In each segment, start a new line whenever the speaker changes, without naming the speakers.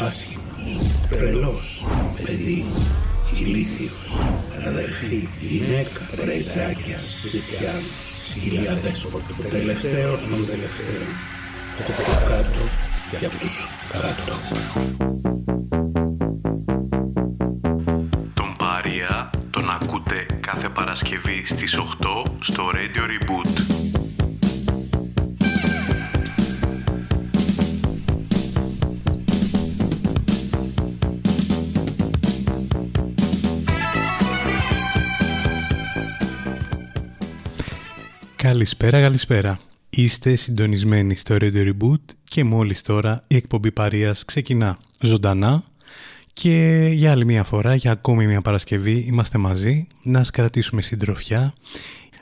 άσχημος, τρελός, παιδί, ηλίθιος, αδερφή, γυναίκα, πρεζάκια, ζητιά, σκυλιά δέσποτου, τελευταίος των τελευταίων, το κάτω για τους κάτω.
Τον Παρία τον ακούτε κάθε Παρασκευή στις 8 στο Radio Reboot.
Καλησπέρα, καλησπέρα. Είστε συντονισμένοι στο Radio Reboot και μόλις τώρα η εκπομπή Παρίας ξεκινά ζωντανά. Και για άλλη μια φορά, για ακόμη μια Παρασκευή είμαστε μαζί να σας κρατήσουμε συντροφιά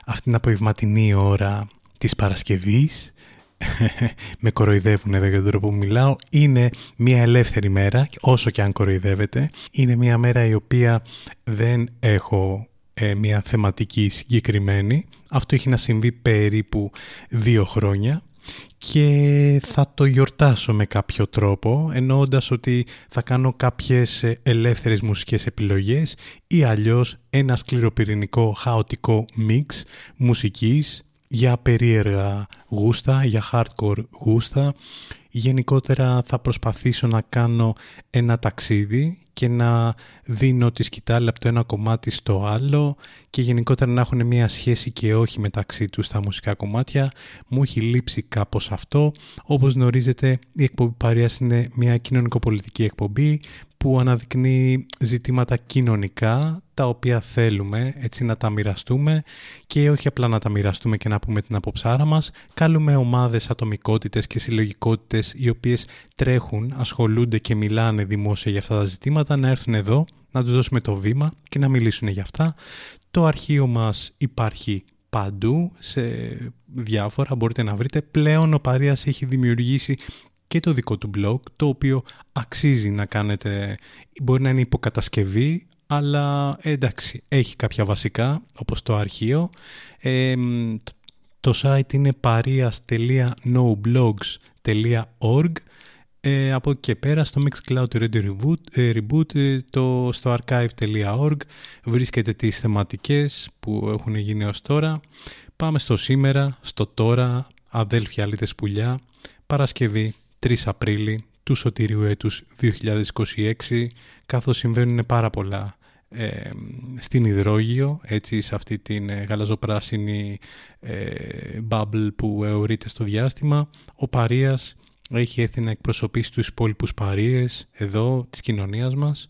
αυτήν την απογευματινή ώρα της Παρασκευής. Με κοροϊδεύουν εδώ για τον τρόπο που μιλάω. Είναι μια ελεύθερη μέρα όσο και αν κοροϊδεύετε. Είναι μια μέρα η οποία δεν έχω ε, μια θεματική συγκεκριμένη. Αυτό έχει να συμβεί περίπου δύο χρόνια και θα το γιορτάσω με κάποιο τρόπο εννοώντας ότι θα κάνω κάποιες ε, ελεύθερες μουσικές επιλογές ή αλλιώς ένα σκληροπυρηνικό χαοτικό μίξ μουσικής για περίεργα γούστα, για hardcore γούστα. Γενικότερα θα προσπαθήσω να κάνω ένα ταξίδι και να δίνω τη σκητάλη από το ένα κομμάτι στο άλλο και γενικότερα να έχουν μια σχέση και όχι μεταξύ τους στα μουσικά κομμάτια. Μου έχει λείψει κάπως αυτό. Όπως γνωρίζετε η εκπομπή Παρίας είναι μια κοινωνικοπολιτική εκπομπή που αναδεικνύει ζητήματα κοινωνικά τα οποία θέλουμε έτσι να τα μοιραστούμε και όχι απλά να τα μοιραστούμε και να πούμε την αποψάρα μας. Καλούμε ομάδες, ατομικότητες και συλλογικότητες οι οποίες τρέχουν, ασχολούνται και μιλάνε δημόσια για αυτά τα ζητήματα να έρθουν εδώ, να τους δώσουμε το βήμα και να μιλήσουν για αυτά. Το αρχείο μας υπάρχει παντού, σε διάφορα μπορείτε να βρείτε. Πλέον ο Παρίας έχει δημιουργήσει και το δικό του blog, το οποίο αξίζει να κάνετε, μπορεί να είναι υποκατασκευή, αλλά εντάξει, έχει κάποια βασικά, όπως το αρχείο. το site είναι parias.noblogs.org ε, από εκεί και πέρα στο Mixcloud Radio Reboot, ε, reboot ε, το, στο archive.org βρίσκεται τις θεματικές που έχουν γίνει ως τώρα. Πάμε στο σήμερα, στο τώρα, αδέλφια αλήτες πουλιά, Παρασκευή 3 Απρίλη του σωτήριου έτους 2026 καθώς συμβαίνουν πάρα πολλά ε, στην υδρόγειο έτσι σε αυτή την ε, γαλαζοπράσινη ε, bubble που αιωρείται στο διάστημα. Ο Παρίας έχει έρθει να εκπροσωπήσει τους υπόλοιπους Παρίες εδώ της κοινωνίας μας.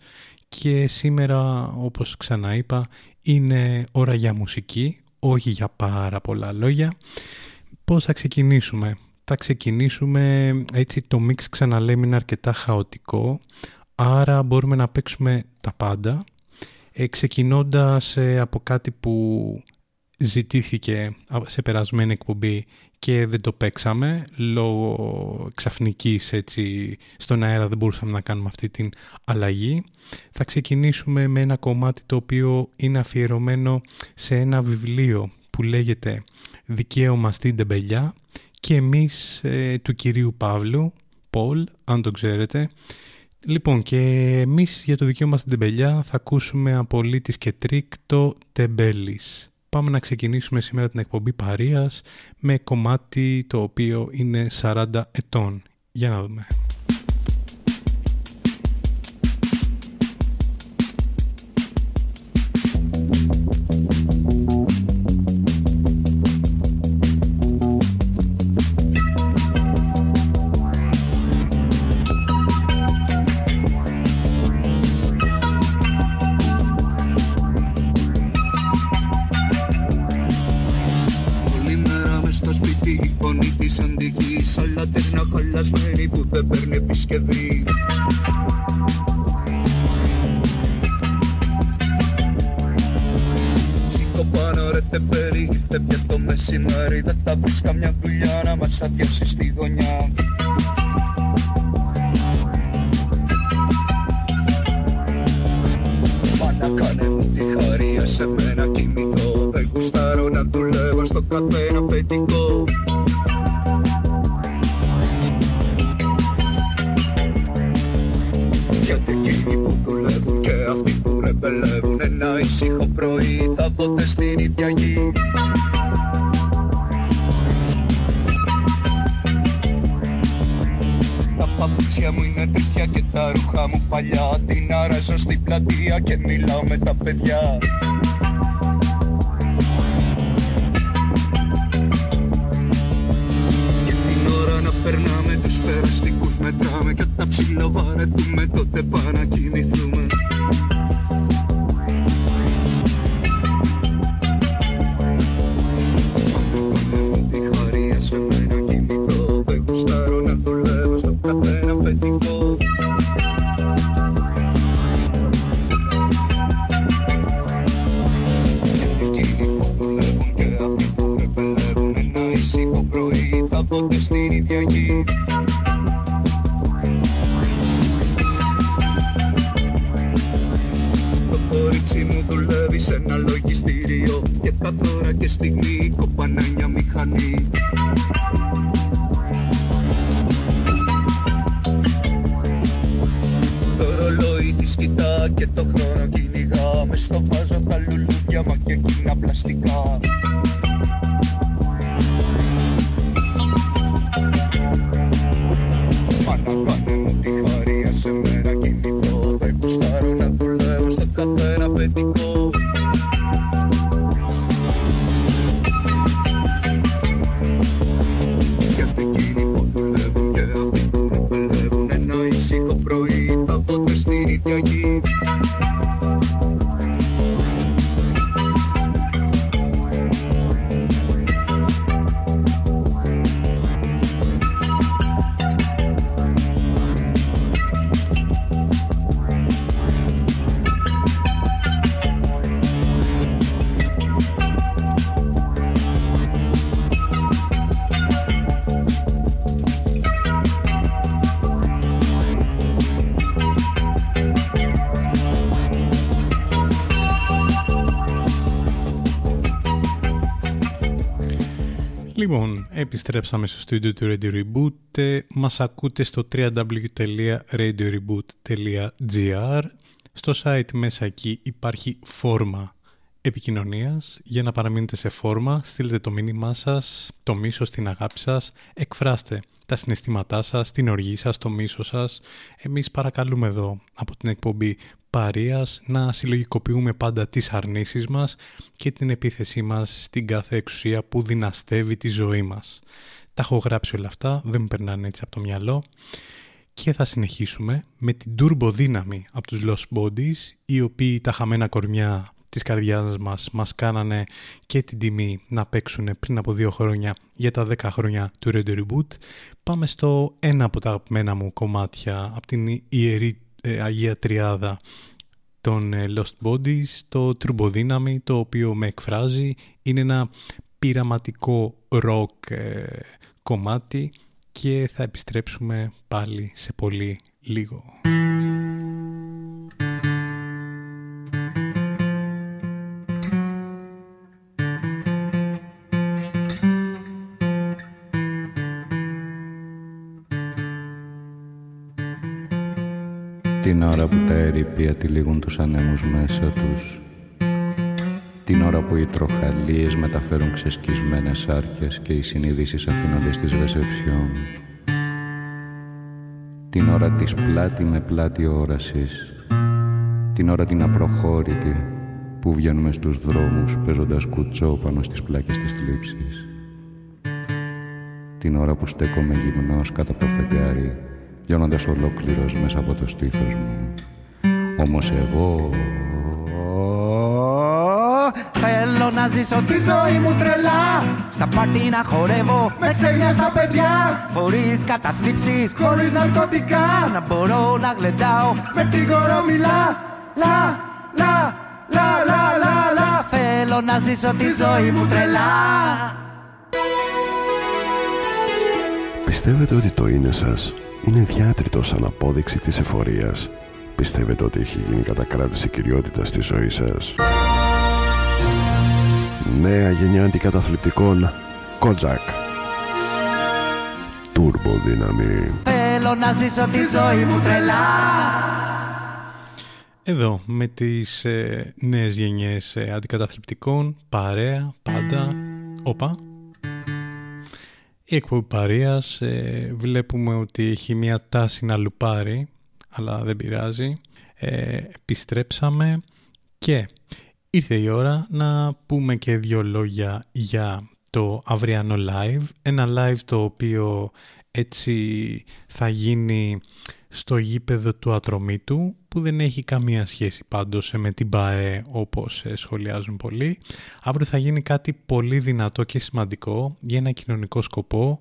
Και σήμερα όπως ξαναείπα είναι ώρα για μουσική όχι για πάρα πολλά λόγια. Πώς θα ξεκινήσουμε; Θα ξεκινήσουμε έτσι το mix ξαναλέμε είναι αρκετά χαοτικό άρα μπορούμε να παίξουμε τα πάντα ε, ξεκινώντας ε, από κάτι που ζητήθηκε σε περασμένη εκπομπή και δεν το παίξαμε λόγω ξαφνικής έτσι στον αέρα δεν μπορούσαμε να κάνουμε αυτή την αλλαγή θα ξεκινήσουμε με ένα κομμάτι το οποίο είναι αφιερωμένο σε ένα βιβλίο που λέγεται «Δικαίωμα στην τεμπελιά» και εμείς ε, του κυρίου Παύλου, Πολ, αν το ξέρετε. Λοιπόν, και εμείς για το δικαίωμα στην τεμπελιά θα ακούσουμε από Λίτης και Τρίκ το Τεμπέλης. Πάμε να ξεκινήσουμε σήμερα την εκπομπή Παρίας με κομμάτι το οποίο είναι 40 ετών. Για να δούμε.
Μεσημέρι Δεν θα βρεις καμιά δουλειά να μας αδειάσει στη γωνιά κοιτά και
επιστρέψαμε στο στούντιο του Radio Reboot. Ε, Μας ακούτε στο www.radioreboot.gr Στο site μέσα εκεί υπάρχει φόρμα επικοινωνίας. Για να παραμείνετε σε φόρμα, στείλτε το μήνυμά σας, το μίσος, την αγάπη σας, εκφράστε τα συναισθήματά σας, την οργή σας, το μίσος σας. Εμείς παρακαλούμε εδώ από την εκπομπή Παρίας να συλλογικοποιούμε πάντα τις αρνήσεις μας και την επίθεσή μας στην κάθε εξουσία που δυναστεύει τη ζωή μας. Τα έχω γράψει όλα αυτά, δεν μου περνάνε έτσι από το μυαλό και θα συνεχίσουμε με την turbo δύναμη από τους Lost Bodies οι οποίοι τα χαμένα κορμιά της καρδιάς μας μας κάνανε και την τιμή να παίξουν πριν από δύο χρόνια για τα 10 χρόνια του Radio Reboot. Πάμε στο ένα από τα αγαπημένα μου κομμάτια από την Ιερή ε, Αγία Τριάδα των ε, Lost Bodies, το τουρμποδύναμη το οποίο με εκφράζει. Είναι ένα πειραματικό rock ε, κομμάτι και θα επιστρέψουμε πάλι σε πολύ λίγο.
Την ώρα που τα ερήπια τυλίγουν τους ανέμους μέσα τους. Την ώρα που οι τροχαλίες μεταφέρουν ξεσκισμένες άρκες και οι συνειδήσεις αφήνονται στις ρεσεψιόν. Την ώρα της πλάτη με πλάτη όρασης. Την ώρα την απροχώρητη που βγαίνουμε στους δρόμους παίζοντας κουτσό πάνω στις πλάκες της θλίψης. Την ώρα που στέκομαι γυμνός κάτω από το φεγγάρι λιώνοντας ολόκληρος μέσα από το στήθος μου. Όμως εγώ...
Θέλω να ζήσω τη ζωή μου τρελά. Στα πάρτι να χορεύω με ξένια στα παιδιά. Χωρίς καταθλίψεις, χωρίς ναρκωτικά. Να μπορώ να γλεντάω με την κορομιλά. Λα, λα, λα, λα, λα, λα. Θέλω Θέλω να ζήσω τη ζωή μου τρελά.
Πιστεύετε ότι το είναι σας; Είναι διάτριτος σαν απόδειξη της εφορίας. Πιστεύετε ότι έχει γίνει κατακράτηση κυριότητας στη ζωή σας; Νέα γενιά αντικαταθλιπτικών Κότζακ. Τούρμπο δύναμη.
Θέλω να ζήσω τη ζωή μου τρελά
Εδώ με τις ε, νέες γενιές ε, αντικαταθλιπτικών παρέα, πάντα, όπα η εκπομπή παρείας ε, βλέπουμε ότι έχει μια τάση να λουπάρει αλλά δεν πειράζει. Ε, επιστρέψαμε και ήρθε η ώρα να πούμε και δύο λόγια για το αυριανό live. Ένα live το οποίο έτσι θα γίνει στο γήπεδο του Ατρομήτου που δεν έχει καμία σχέση πάντως με την ΠΑΕ όπως σχολιάζουν πολλοί. Αύριο θα γίνει κάτι πολύ δυνατό και σημαντικό για ένα κοινωνικό σκοπό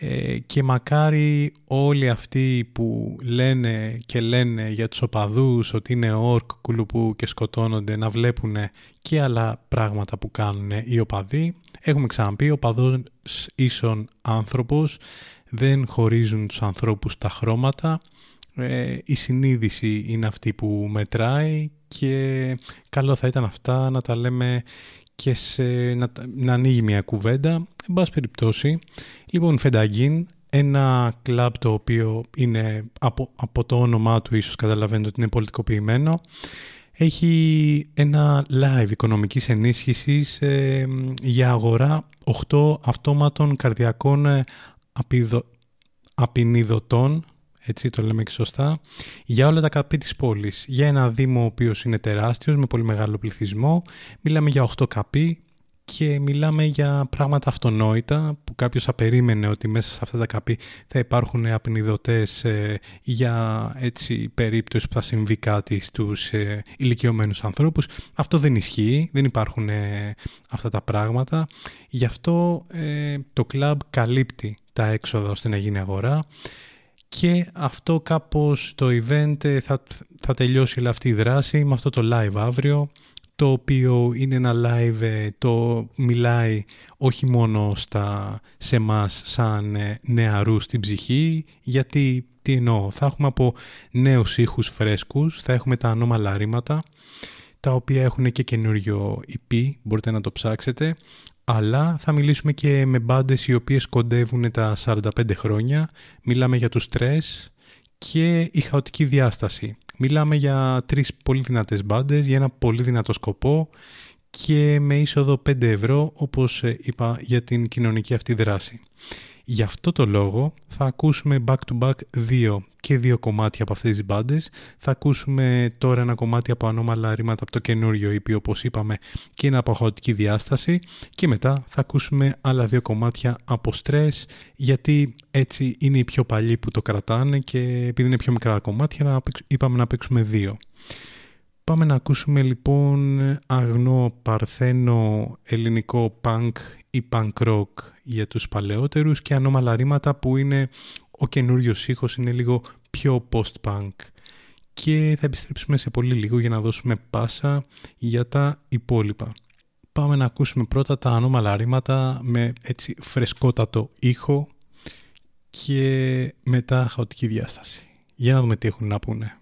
ε, και μακάρι όλοι αυτοί που λένε και λένε για τους οπαδούς ότι είναι όρκ, κουλουπού και σκοτώνονται να βλέπουν και άλλα πράγματα που κάνουν οι οπαδοί. Έχουμε ξαναπεί, ο οπαδός ίσον άνθρωπος δεν χωρίζουν τους ανθρώπους τα χρώματα ε, η συνείδηση είναι αυτή που μετράει και καλό θα ήταν αυτά να τα λέμε και σε, να, να ανοίγει μια κουβέντα. Εν πάση περιπτώσει, λοιπόν, Φενταγκίν, ένα κλαμπ το οποίο είναι από, από το όνομά του ίσως καταλαβαίνετε ότι είναι πολιτικοποιημένο, έχει ένα live οικονομικής ενίσχυσης ε, για αγορά 8 αυτόματων καρδιακών ε, απεινιδωτών έτσι το λέμε και σωστά, για όλα τα καπί της πόλης. Για ένα δήμο ο οποίος είναι τεράστιος, με πολύ μεγάλο πληθυσμό, μιλάμε για 8 καπί και μιλάμε για πράγματα αυτονόητα που κάποιος θα περίμενε ότι μέσα σε αυτά τα καπί θα υπάρχουν απεινιδωτές ε, για έτσι περίπτωση που θα συμβεί κάτι στους ε, ηλικιωμένους ανθρώπους. Αυτό δεν ισχύει, δεν υπάρχουν ε, αυτά τα πράγματα. Γι' αυτό ε, το κλαμπ καλύπτει τα έξοδα ώστε να γίνει αγορά και αυτό κάπως το event ε, θα, θα τελειώσει αυτή η δράση με αυτό το live αύριο το οποίο είναι ένα live ε, το μιλάει όχι μόνο στα, σε μας σαν ε, νεαρούς στην ψυχή γιατί τι εννοώ θα έχουμε από νέους ήχους φρέσκους θα έχουμε τα ανώμαλα ρήματα τα οποία έχουν και καινούριο EP μπορείτε να το ψάξετε αλλά θα μιλήσουμε και με μπάντες οι οποίες κοντεύουν τα 45 χρόνια. Μιλάμε για τους τρες και η χαοτική διάσταση. Μιλάμε για τρεις πολύ δυνατές μπάντες για ένα πολύ δυνατό σκοπό και με είσοδο 5 ευρώ όπως είπα για την κοινωνική αυτή δράση. Γι' αυτό το λόγο θα ακούσουμε back to back δύο και δύο κομμάτια από αυτές τις μπάντες. Θα ακούσουμε τώρα ένα κομμάτι από ανώμαλα ρήματα από το καινούριο EP όπως είπαμε και ένα από χαοτική διάσταση και μετά θα ακούσουμε άλλα δύο κομμάτια από stress γιατί έτσι είναι οι πιο παλιοί που το κρατάνε και επειδή είναι πιο μικρά κομμάτια είπαμε να παίξουμε δύο. Πάμε να ακούσουμε λοιπόν αγνό παρθένο ελληνικό punk ή punk rock για τους παλαιότερους και ανώμαλα ρήματα που είναι ο καινούριος ήχος είναι λίγο πιο post-punk και θα επιστρέψουμε σε πολύ λίγο για να δώσουμε πάσα για τα υπόλοιπα. Πάμε να ακούσουμε πρώτα τα ανώμαλα ρήματα με έτσι φρεσκότατο ήχο και μετά χαοτική διάσταση. Για να δούμε τι έχουν να πούνε.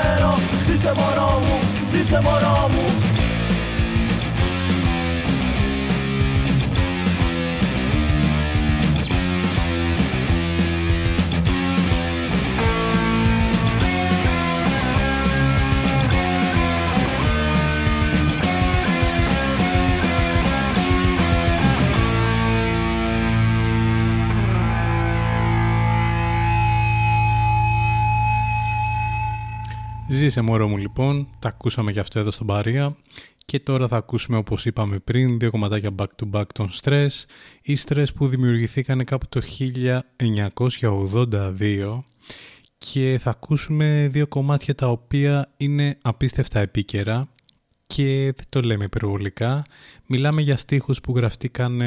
Ξέρω Ζήσε μωρό μου, ζήσε μωρό μου Ζήσε μωρό μου
λοιπόν, τα ακούσαμε και αυτό εδώ στον Παρία. Και τώρα θα ακούσουμε όπως είπαμε πριν δύο κομματάκια back to back των Stress. Οι Stress που δημιουργηθήκαν κάπου το 1982 και θα ακούσουμε δύο κομμάτια τα οποία είναι απίστευτα επίκαιρα και δεν το λέμε υπερβολικά. Μιλάμε για στίχους που γραφτήκαν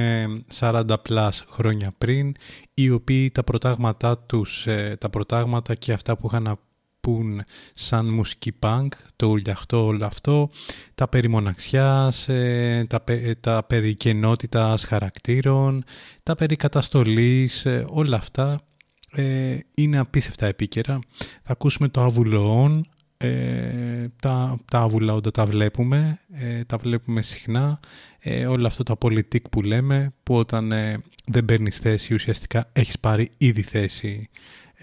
40 πλάς χρόνια πριν, οι οποίοι τα προτάγματά τους, ε, τα προτάγματα και αυτά που είχαν να πούν σαν μουσική πανκ, το ουλιαχτό όλο αυτό, τα περί μοναξιάς, ε, τα, ε, τα περί κενότητας χαρακτήρων, τα περί καταστολής, ε, όλα αυτά είναι απίστευτα επίκαιρα. Θα ακούσουμε το αβουλό, τα, τα άβουλα όντα τα βλέπουμε, τα βλέπουμε συχνά, όλα αυτά τα το που λέμε, που όταν δεν παίρνεις θέση ουσιαστικά έχεις πάρει ήδη θέση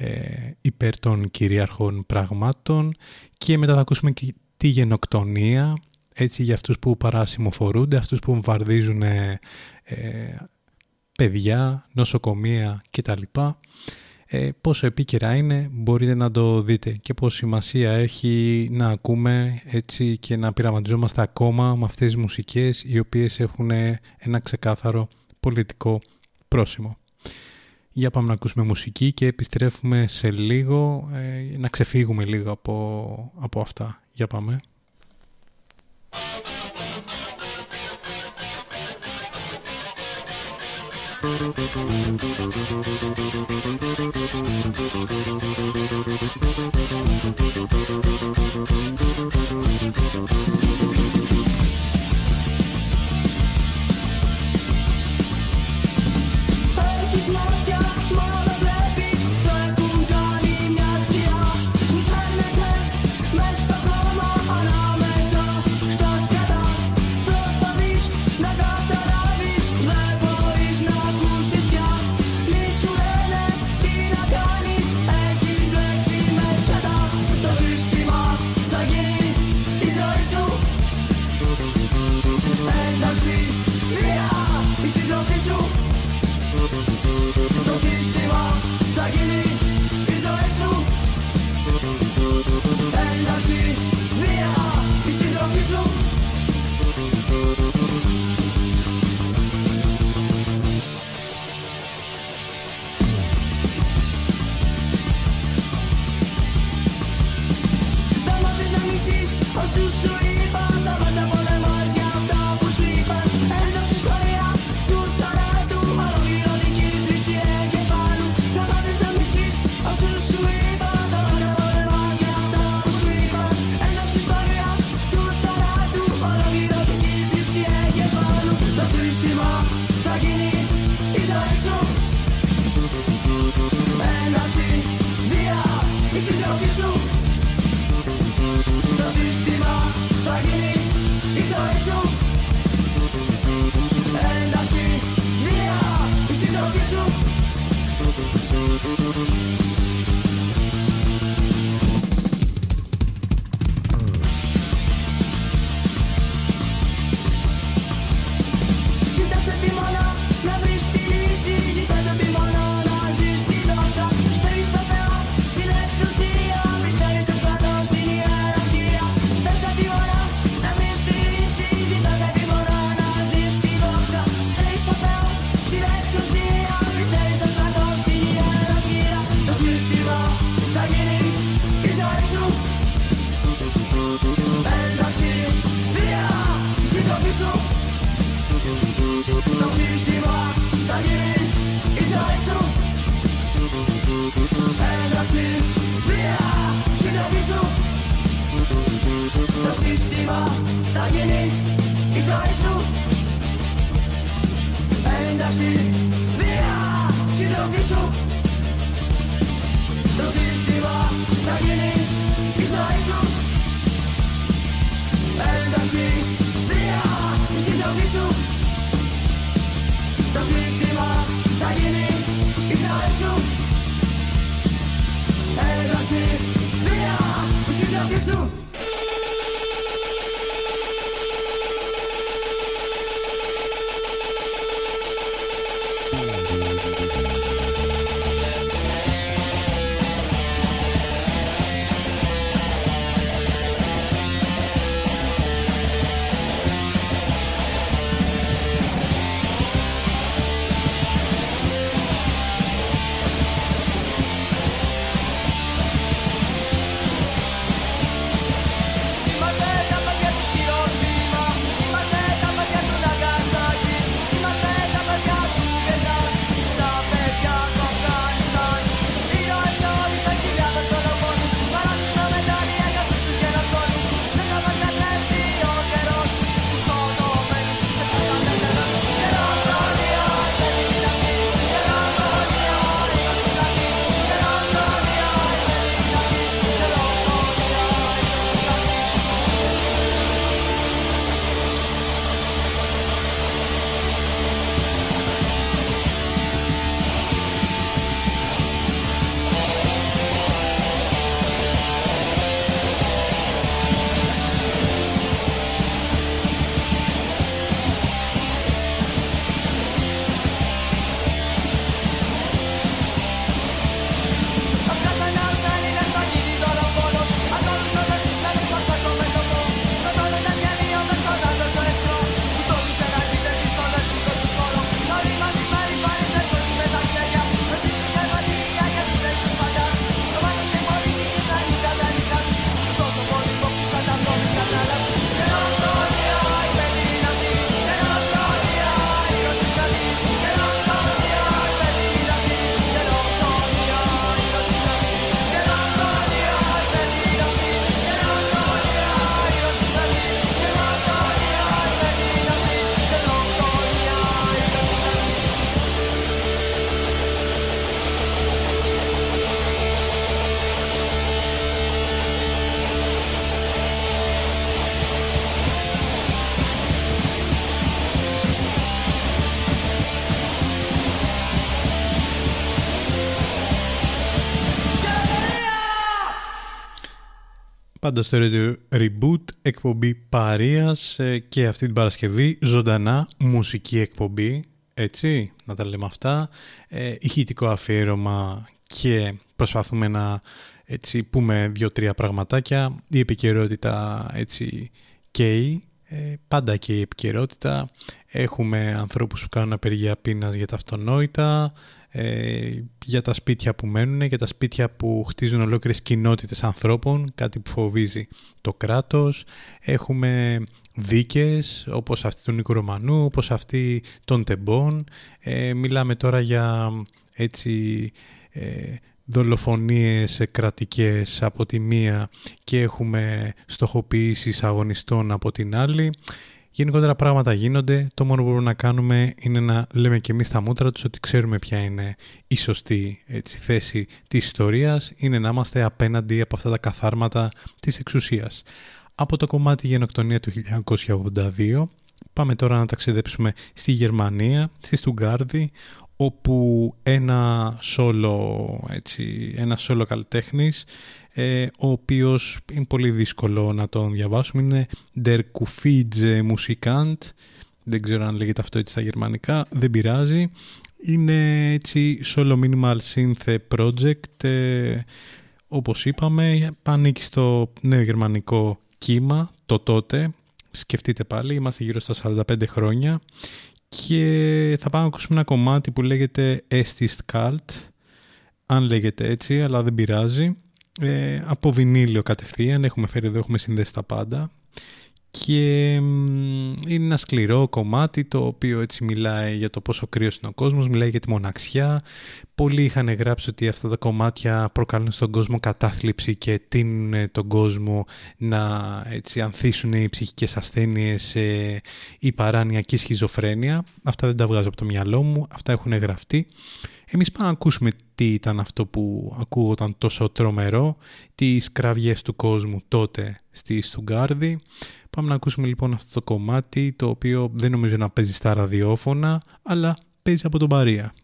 ε, υπέρ των κυρίαρχων πραγμάτων και μετά θα ακούσουμε και τη γενοκτονία έτσι για αυτούς που παράσημοφορούνται, αυτούς που βαρδίζουν ε, ε, παιδιά, νοσοκομεία κτλ. Ε, πόσο επίκαιρα είναι μπορείτε να το δείτε και πόση σημασία έχει να ακούμε έτσι και να πειραματιζόμαστε ακόμα με αυτές τις μουσικές οι οποίες έχουν ένα ξεκάθαρο πολιτικό πρόσημο. Για πάμε να ακούσουμε μουσική και επιστρέφουμε σε λίγο, ε, να ξεφύγουμε λίγο από, από αυτά. Για πάμε. Πάντα στο Radio Reboot, εκπομπή Παρίας ε, και αυτή την Παρασκευή ζωντανά μουσική εκπομπή, έτσι, να τα λέμε αυτά, ε, ηχητικό αφιέρωμα και προσπαθούμε να έτσι, πούμε δύο-τρία πραγματάκια. Η επικαιρότητα έτσι καίει, ε, πάντα και η επικαιρότητα. Έχουμε ανθρώπους που κάνουν απεργία πείνας για τα αυτονόητα, ε, για τα σπίτια που μένουν, για τα σπίτια που χτίζουν ολόκληρες κοινότητες ανθρώπων, κάτι που φοβίζει το κράτος. Έχουμε δίκες όπως αυτή του Νίκου Ρωμανού, όπως αυτή των Τεμπών. Ε, μιλάμε τώρα για έτσι ε, δολοφονίες κρατικές από τη μία και έχουμε στοχοποιήσεις αγωνιστών από την άλλη. Γενικότερα πράγματα γίνονται. Το μόνο που μπορούμε να κάνουμε είναι να λέμε και εμείς τα μούτρα τους ότι ξέρουμε ποια είναι η σωστή έτσι, θέση της ιστορίας. Είναι να είμαστε απέναντι από αυτά τα καθάρματα της εξουσίας. Από το κομμάτι γενοκτονία του 1982 πάμε τώρα να ταξιδέψουμε στη Γερμανία, στη Στουγκάρδη, όπου ένα σόλο, έτσι, ένα σόλο καλλιτέχνης ε, ο οποίος είναι πολύ δύσκολο να τον διαβάσουμε. Είναι Der Kufidze Musikant. Δεν ξέρω αν λέγεται αυτό έτσι στα γερμανικά. Δεν πειράζει. Είναι έτσι solo minimal synth project. Ε, όπως είπαμε, πανίκει στο νέο γερμανικό κύμα, το τότε. Σκεφτείτε πάλι, είμαστε γύρω στα 45 χρόνια. Και θα πάμε να ακούσουμε ένα κομμάτι που λέγεται Estis Cult. Αν λέγεται έτσι, αλλά δεν πειράζει ε, από βινίλιο κατευθείαν, έχουμε φέρει εδώ, έχουμε συνδέσει τα πάντα και είναι ένα σκληρό κομμάτι το οποίο έτσι μιλάει για το πόσο κρύος είναι ο κόσμος, μιλάει για τη μοναξιά. Πολλοί είχαν γράψει ότι αυτά τα κομμάτια προκαλούν στον κόσμο κατάθλιψη και τίνουν τον κόσμο να έτσι, ανθίσουν οι ψυχικές ασθένειες ε, ή παράνοια σχιζοφρένεια. Αυτά δεν τα βγάζω από το μυαλό μου, αυτά έχουν γραφτεί. Εμείς πάμε να ακούσουμε τι ήταν αυτό που ακούγονταν τόσο τρομερό, τις κραυγές του κόσμου τότε στη Στουγκάρδη. Πάμε να ακούσουμε λοιπόν αυτό το κομμάτι, το οποίο δεν νομίζω να παίζει στα ραδιόφωνα, αλλά παίζει από τον Παρία.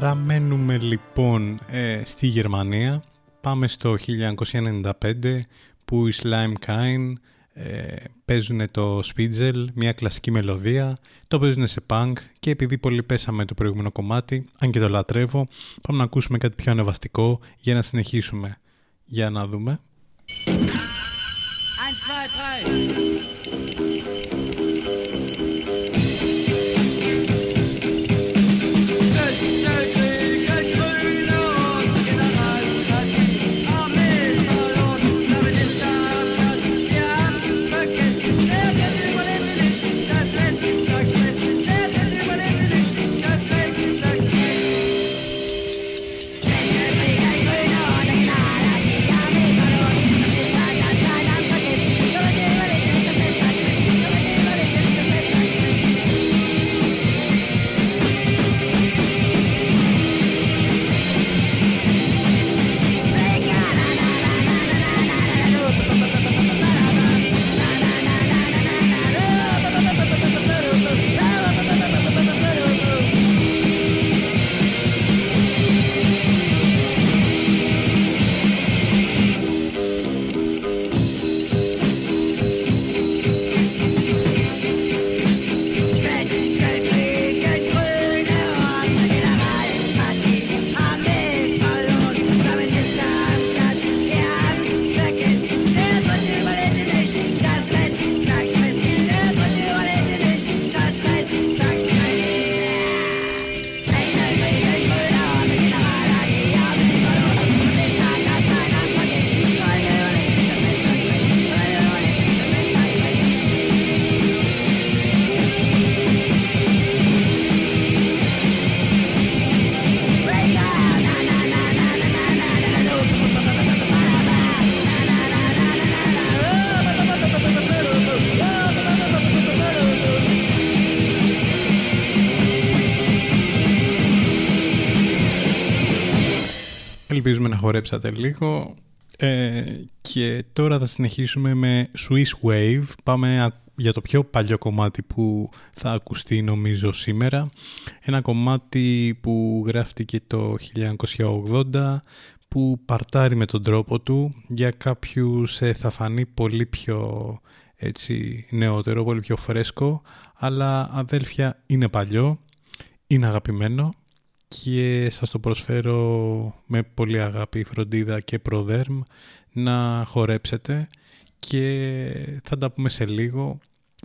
Πάμε λοιπόν ε, στη Γερμανία. Πάμε στο 1995 που οι Slime Kine ε, παίζουν το Spitzel, μια κλασική μελωδία, το παίζουν σε punk και επειδή πολύ πέσαμε το προηγούμενο κομμάτι, αν και το λατρεύω, πάμε να ακούσουμε κάτι πιο ανεβαστικό για να συνεχίσουμε. Για να δούμε.
1, 2, 3
Ελπίζουμε να χορέψατε λίγο. Ε, και τώρα θα συνεχίσουμε με Swiss Wave. Πάμε για το πιο παλιό κομμάτι που θα ακουστεί νομίζω σήμερα. Ένα κομμάτι που γράφτηκε το 1980 που παρτάρει με τον τρόπο του. Για κάποιους ε, θα φανεί πολύ πιο έτσι, νεότερο, πολύ πιο φρέσκο. Αλλά αδέλφια είναι παλιό, είναι αγαπημένο και σας το προσφέρω με πολύ αγάπη, φροντίδα και προδέρμ να χορέψετε και θα τα πούμε σε λίγο.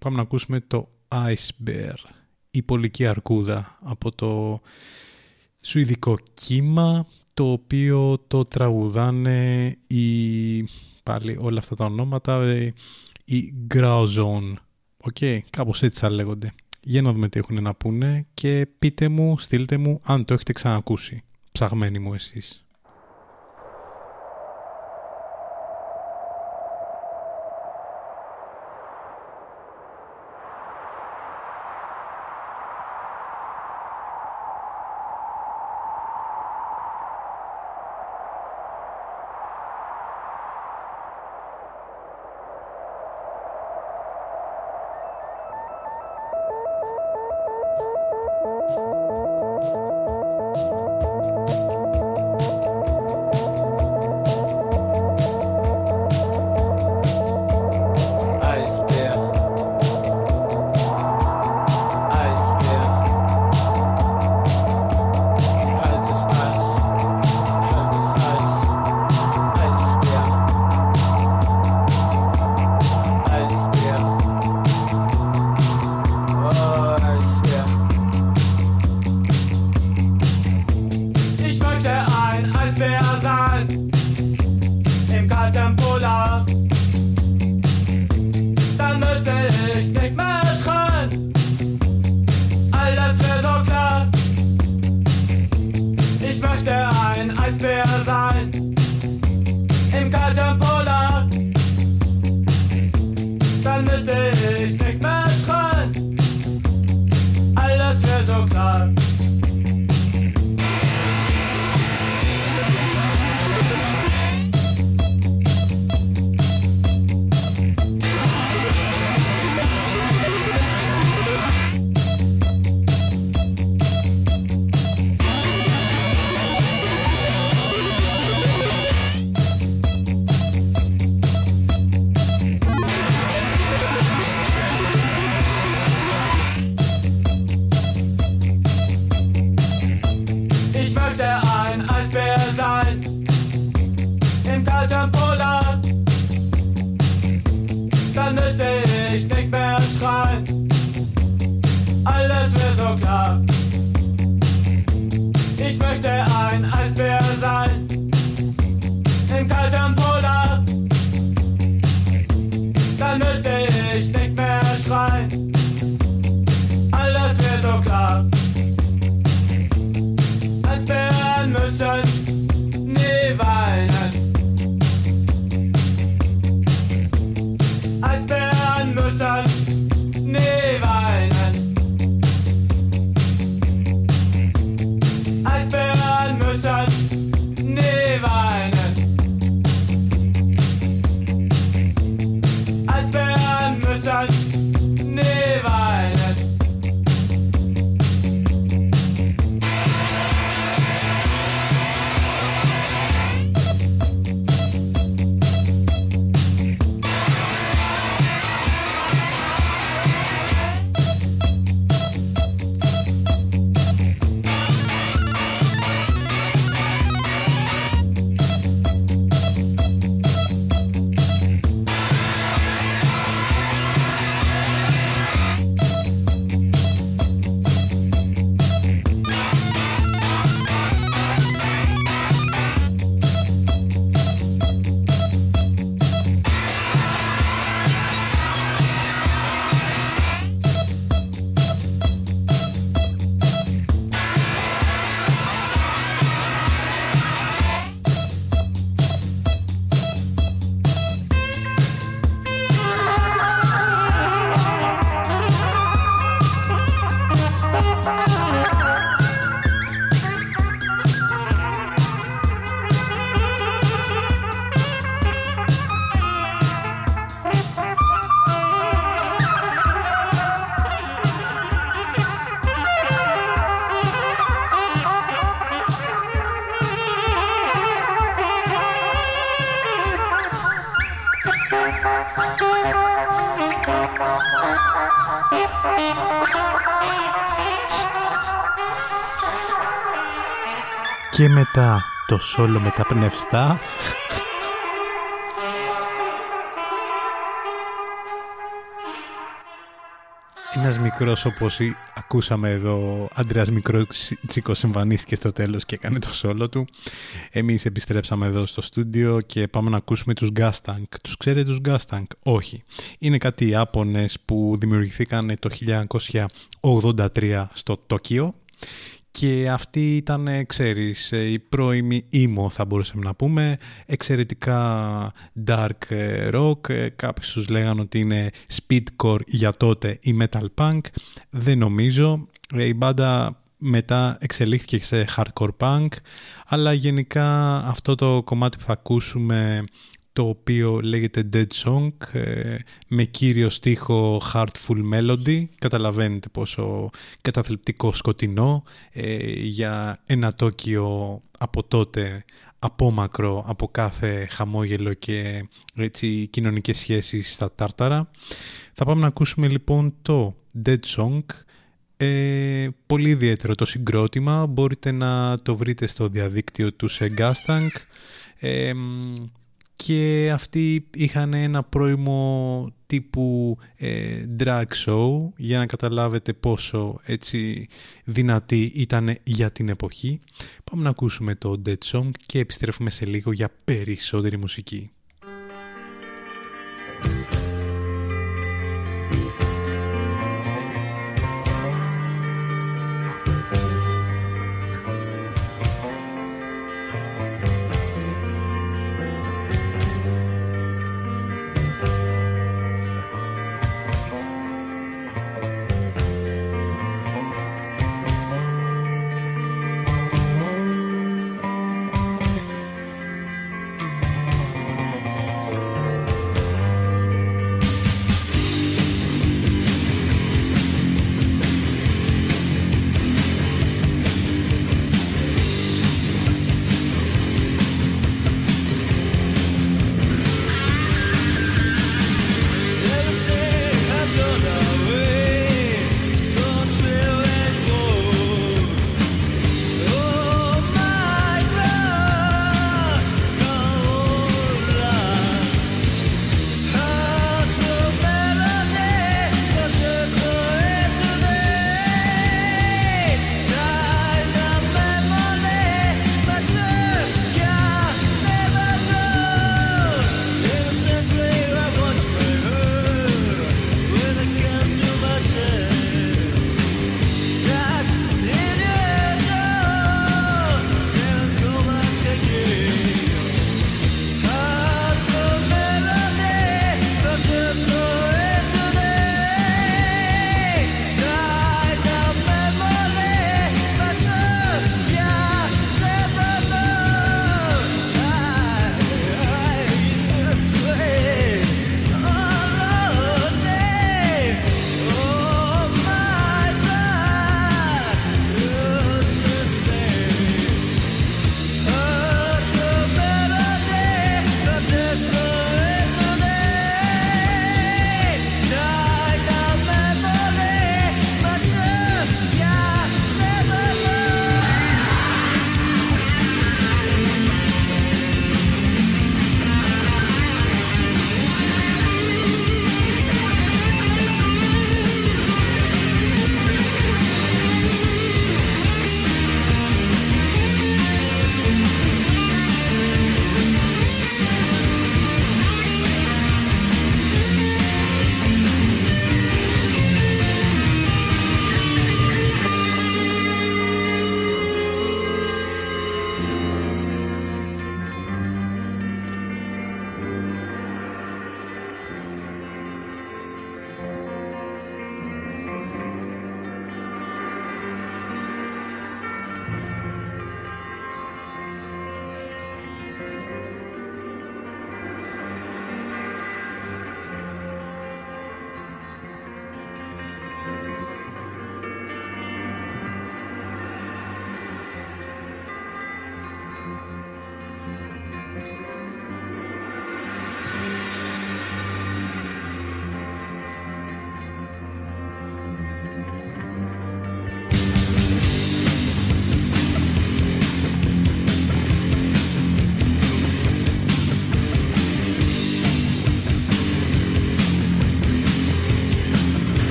Πάμε να ακούσουμε το Ice Bear, η πολική αρκούδα από το σουηδικό κύμα το οποίο το τραγουδάνε οι, πάλι όλα αυτά τα ονόματα, οι Grauzone. Ok, okay, κάπως έτσι θα λέγονται. Για να δούμε τι έχουν να πούνε και πείτε μου, στείλτε μου αν το έχετε ξανακούσει. Ψαγμένοι μου εσείς. Το σόλο με τα πνευστά Ένας μικρός όπως ακούσαμε εδώ, Αντρέας Μικρότσικος εμφανίστηκε στο τέλος και έκανε το σόλο του. Εμείς επιστρέψαμε εδώ στο στούντιο και πάμε να ακούσουμε τους Gastank. Τους ξέρετε τους Gastank? Όχι. Είναι κάτι Ιάπωνες που δημιουργηθήκαν το 1983 στο Τόκιο και αυτή ήταν, ξέρεις, η πρώιμη ήμο θα μπορούσαμε να πούμε, εξαιρετικά dark rock, κάποιοι τους λέγανε ότι είναι speedcore για τότε ή metal punk, δεν νομίζω, η μπάντα μετά εξελίχθηκε σε hardcore punk, αλλά γενικά αυτό το κομμάτι που θα ακούσουμε το οποίο λέγεται Dead Song ε, με κύριο στίχο Heartful Melody. Καταλαβαίνετε πόσο καταθλιπτικό σκοτεινό ε, για ένα Τόκιο από τότε απόμακρο από κάθε χαμόγελο και έτσι, κοινωνικές σχέσεις στα τάρταρα. Θα πάμε να ακούσουμε λοιπόν το Dead Song. Ε, πολύ ιδιαίτερο το συγκρότημα. Μπορείτε να το βρείτε στο διαδίκτυο του σε Gastank και αυτοί είχαν ένα πρώιμο τύπου ε, drag show για να καταλάβετε πόσο έτσι δυνατή ήταν για την εποχή. Πάμε να ακούσουμε το Dead Song και επιστρέφουμε σε λίγο για περισσότερη μουσική.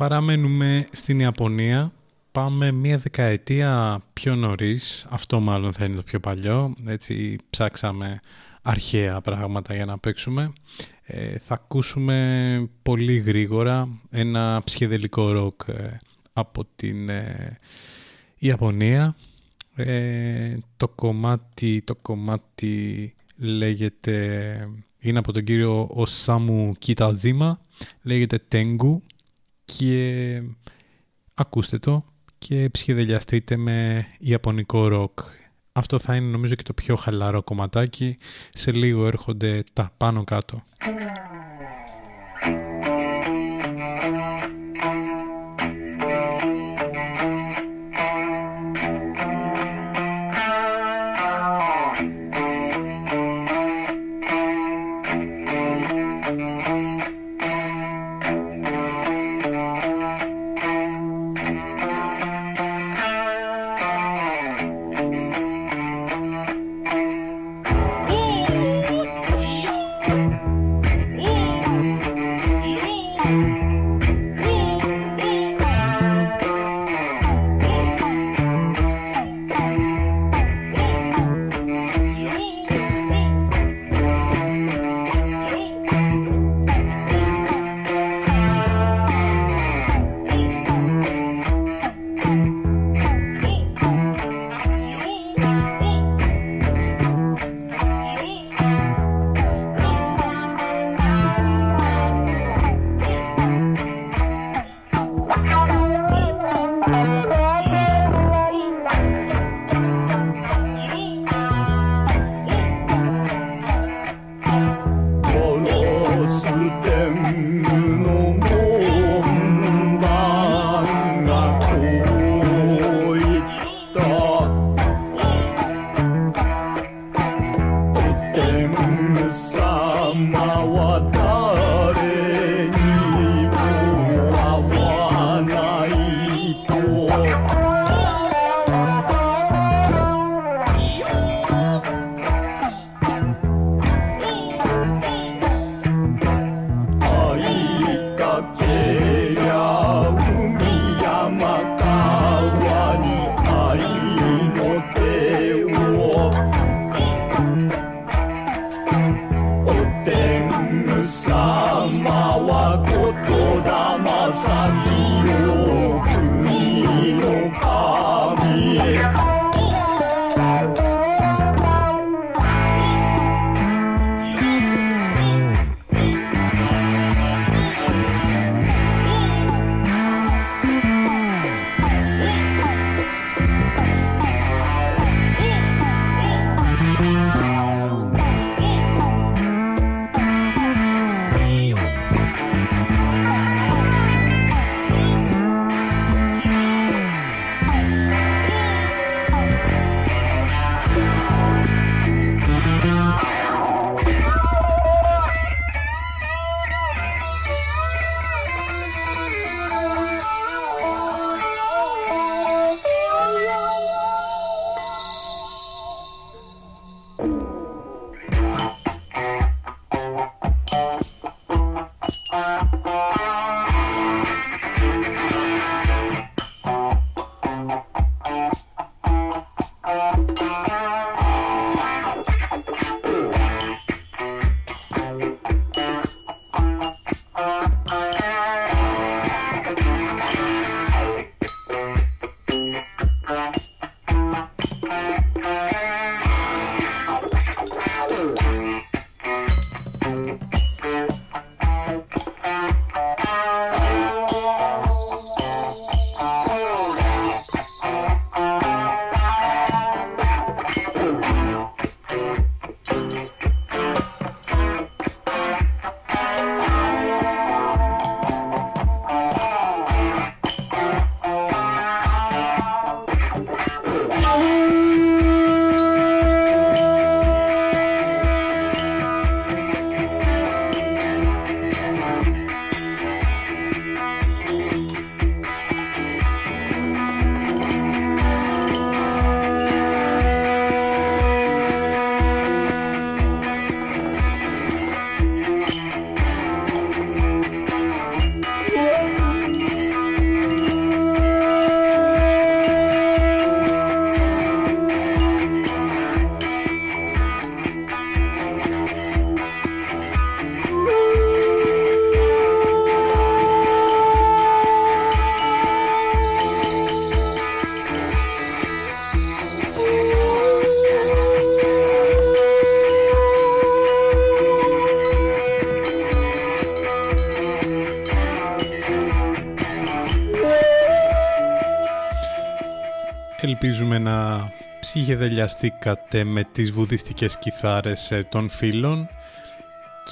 Παραμένουμε στην Ιαπωνία. Πάμε μία δεκαετία πιο νωρίς. Αυτό μάλλον θα είναι το πιο παλιό. Έτσι ψάξαμε αρχαία πράγματα για να παίξουμε. Ε, θα ακούσουμε πολύ γρήγορα ένα ψυχεδελικό ροκ ε, από την ε, Ιαπωνία. το, κομμάτι, το κομμάτι λέγεται, είναι από τον κύριο Οσάμου Κιταζίμα, λέγεται Tengu και ακούστε το και ψυχεδελιαστείτε με Ιαπωνικό ροκ. Αυτό θα είναι νομίζω και το πιο χαλαρό κομματάκι. Σε λίγο έρχονται τα πάνω κάτω. Ψυχεδελιαστήκατε με τις βουδιστικές κιθάρες ε, των φίλων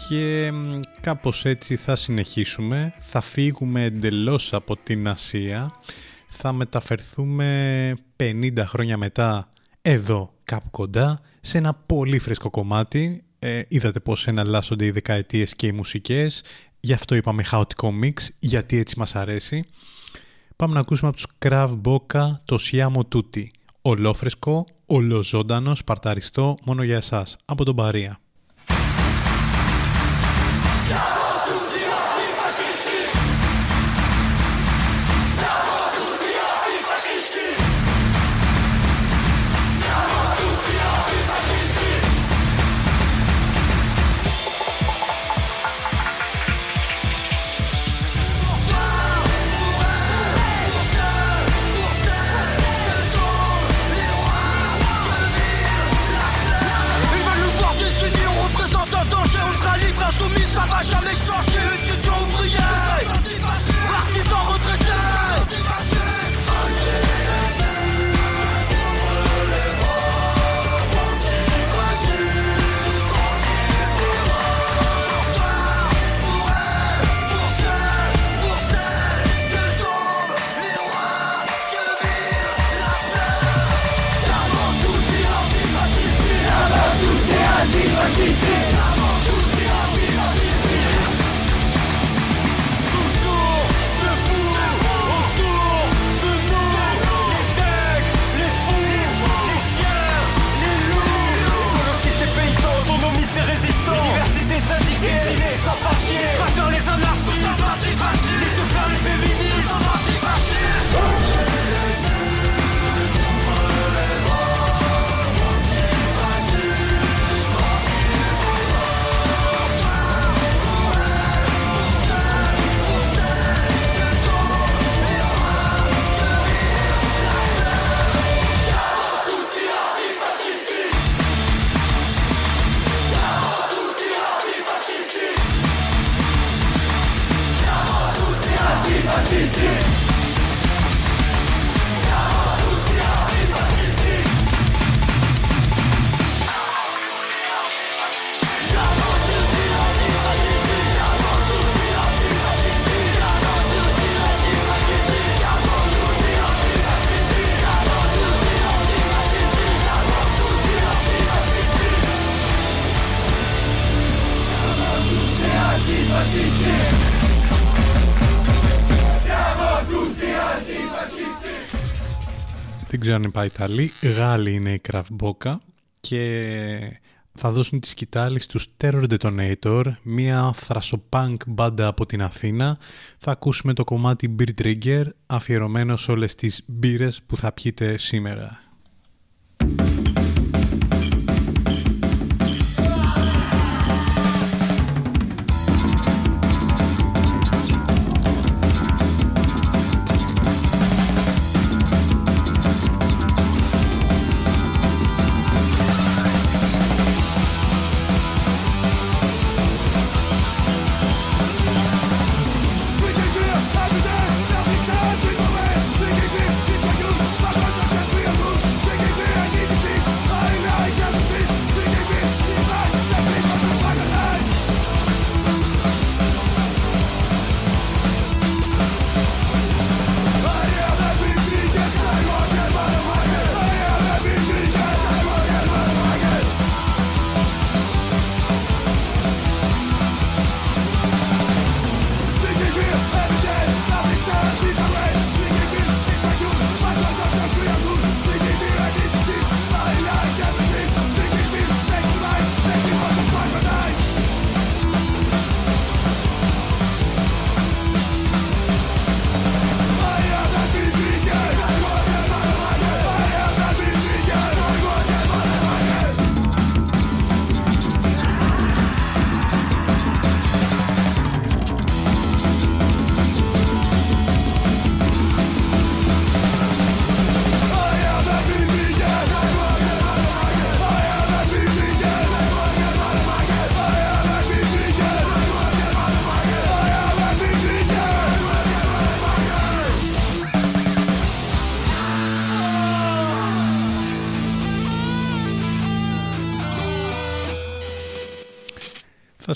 και κάπως έτσι θα συνεχίσουμε. Θα φύγουμε εντελώς από την Ασία. Θα μεταφερθούμε 50 χρόνια μετά εδώ κάπου κοντά σε ένα πολύ φρέσκο κομμάτι. Ε, είδατε πως εναλλάσσονται οι δεκαετίες και οι μουσικές. Γι' αυτό είπαμε χαοτικό μίξ, γιατί έτσι μας αρέσει. Πάμε να ακούσουμε από τους Krav Boca το Siamo Tutti. Ολόφρεσκο, ολοζώντανος, σπαρταριστό, μόνο για εσάς, από τον Παρία. Ξέρω αν είναι Ιταλοί. Γάλλοι είναι η Κραφμπόκα και θα δώσουν τη σκητάλη στους Terror Detonator, μια θρασοπάνκ μπάντα από την Αθήνα. Θα ακούσουμε το κομμάτι Beer Trigger αφιερωμένο σε όλες τις μπύρες που θα πιείτε σήμερα.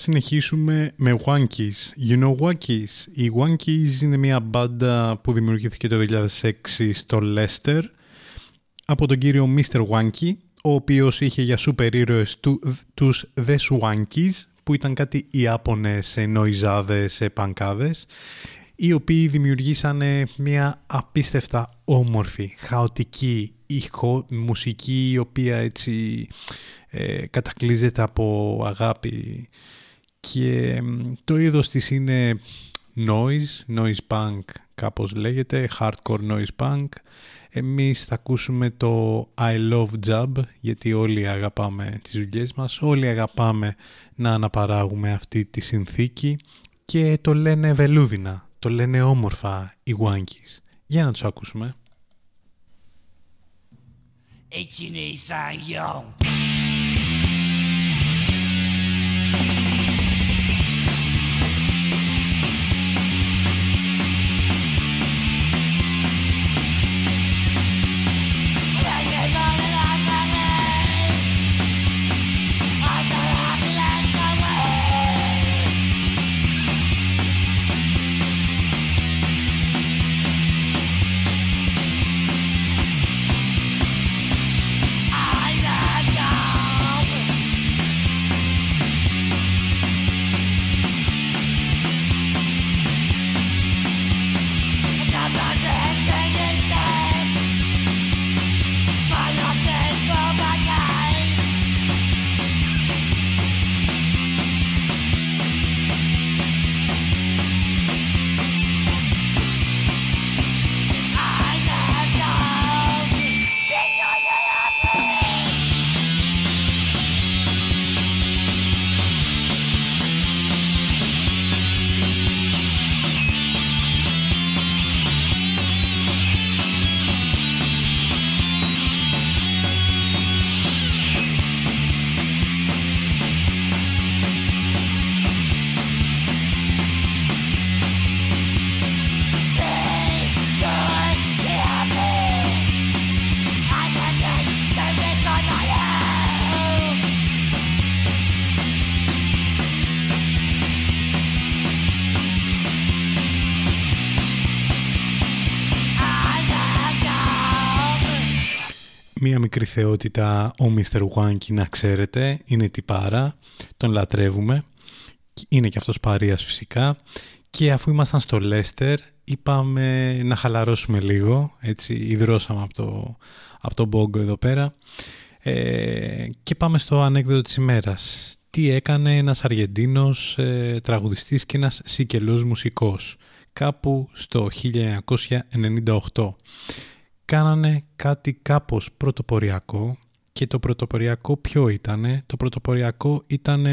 Συνεχίσουμε με Wankies. You know Wankies. Οι Wankies είναι μια μπάντα που δημιουργήθηκε το 2006 στο Leicester από τον κύριο Mr. Wanky, ο οποίος είχε για σούπερ ήρωες του, τους The Swankies, που ήταν κάτι Ιάπωνες νοϊζάδες πανκάδες, οι οποίοι δημιουργήσανε μια απίστευτα όμορφη, χαοτική ηχο, μουσική η οποία έτσι ε, κατακλείζεται από αγάπη και το είδος της είναι noise, noise punk κάπως λέγεται, hardcore noise punk. Εμείς θα ακούσουμε το I Love Jab γιατί όλοι αγαπάμε τις δουλειές μας, όλοι αγαπάμε να αναπαράγουμε αυτή τη συνθήκη και το λένε βελούδινα, το λένε όμορφα οι Wankies. Για να τους ακούσουμε.
Έτσι είναι η
Μία μικρή θεότητα ο Mr. Wanky να ξέρετε, είναι τυπάρα, τον λατρεύουμε, είναι και αυτός παρείας φυσικά και αφού ήμασταν στο Λέστερ είπαμε να χαλαρώσουμε λίγο, έτσι ιδρώσαμε από το, από τον Μπόγκο εδώ πέρα ε, και πάμε στο ανέκδοτο της ημέρας. Τι έκανε ένας Αργεντίνος ε, τραγουδιστής και ένας σικελός μουσικός κάπου στο 1998 κάνανε κάτι κάπως πρωτοποριακό και το πρωτοποριακό ποιο ήτανε; Το πρωτοποριακό ήταν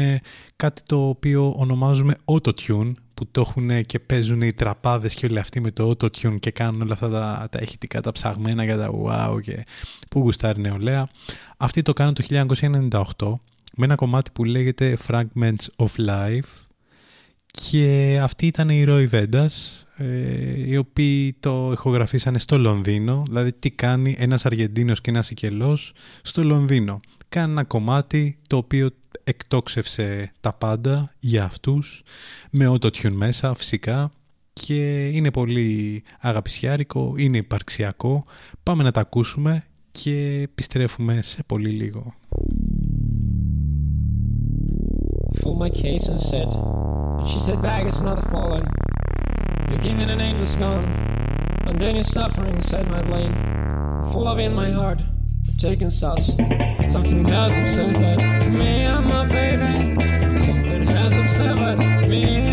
κάτι το οποίο ονομάζουμε autotune που το έχουν και παίζουν οι τραπάδες και όλοι αυτοί με το autotune και κάνουν όλα αυτά τα, τα ηχητικά, τα ψαγμένα και τα wow και που γουστάρει νεολαία. Αυτοί το κάνουν το 1998 με ένα κομμάτι που λέγεται Fragments of Life και αυτή ήταν η Roy Vendas ε, οι οποίοι το ηχογραφήσανε στο Λονδίνο, δηλαδή τι κάνει ένας Αργεντίνος και ένας Σικελός στο Λονδίνο. Κάνει ένα κομμάτι το οποίο εκτόξευσε τα πάντα για αυτούς, με autotune μέσα φυσικά και είναι πολύ αγαπησιάρικο, είναι υπαρξιακό. Πάμε να τα ακούσουμε και επιστρέφουμε σε πολύ λίγο.
Full my case and said, she said bag is not fallen. You're giving an angel's gone, and then you're suffering inside my brain. Full of in my heart, taking sauce. Something has upset me and my baby. Something has upset me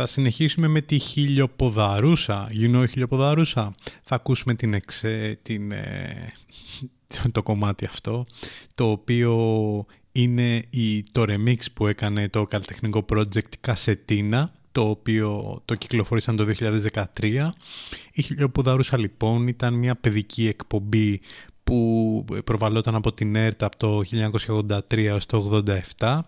θα συνεχίσουμε με τη χιλιοποδαρούσα. You know χιλιοποδαρούσα; Θα ακούσουμε την, εξε, την, ε, το κομμάτι αυτό, το οποίο είναι η, το remix που έκανε το καλλιτεχνικό project Κασετίνα, το οποίο το κυκλοφορήσαν το 2013. Η Χιλιοποδαρούσα λοιπόν ήταν μια παιδική εκπομπή που προβαλόταν από την ΕΡΤ από το 1983 έως το 1987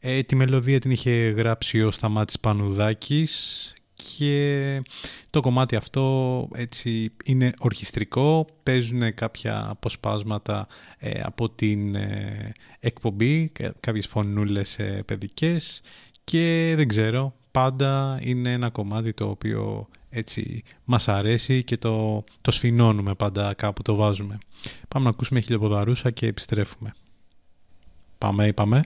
ε, τη μελωδία την είχε γράψει ο Σταμάτης Πανουδάκης και το κομμάτι αυτό έτσι είναι ορχιστρικό, παίζουν κάποια αποσπάσματα ε, από την ε, εκπομπή, κάποιες φωνούλες ε, παιδικές και δεν ξέρω, πάντα είναι ένα κομμάτι το οποίο έτσι μας αρέσει και το, το σφινώνουμε πάντα κάπου το βάζουμε. Πάμε να ακούσουμε χιλιοποδαρούσα και επιστρέφουμε. Πάμε, είπαμε.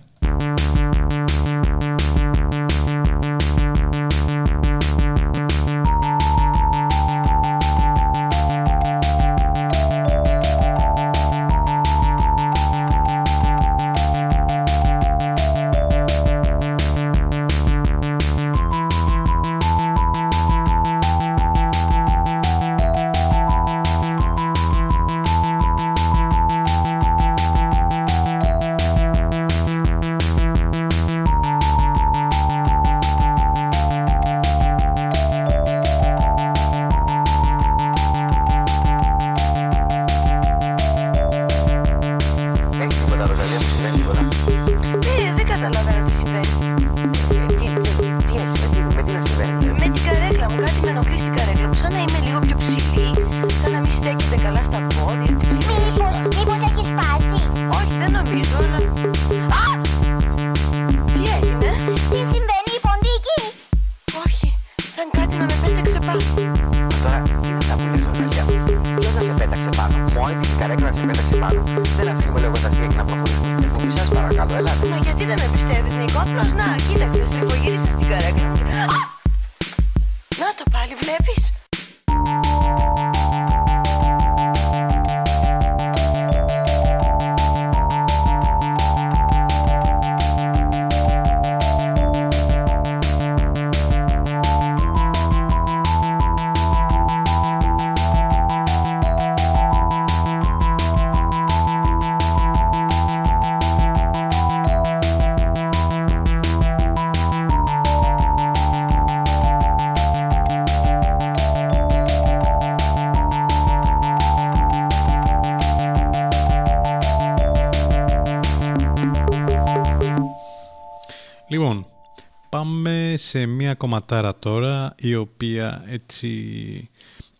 Σε μία κομματάρα τώρα η οποία έτσι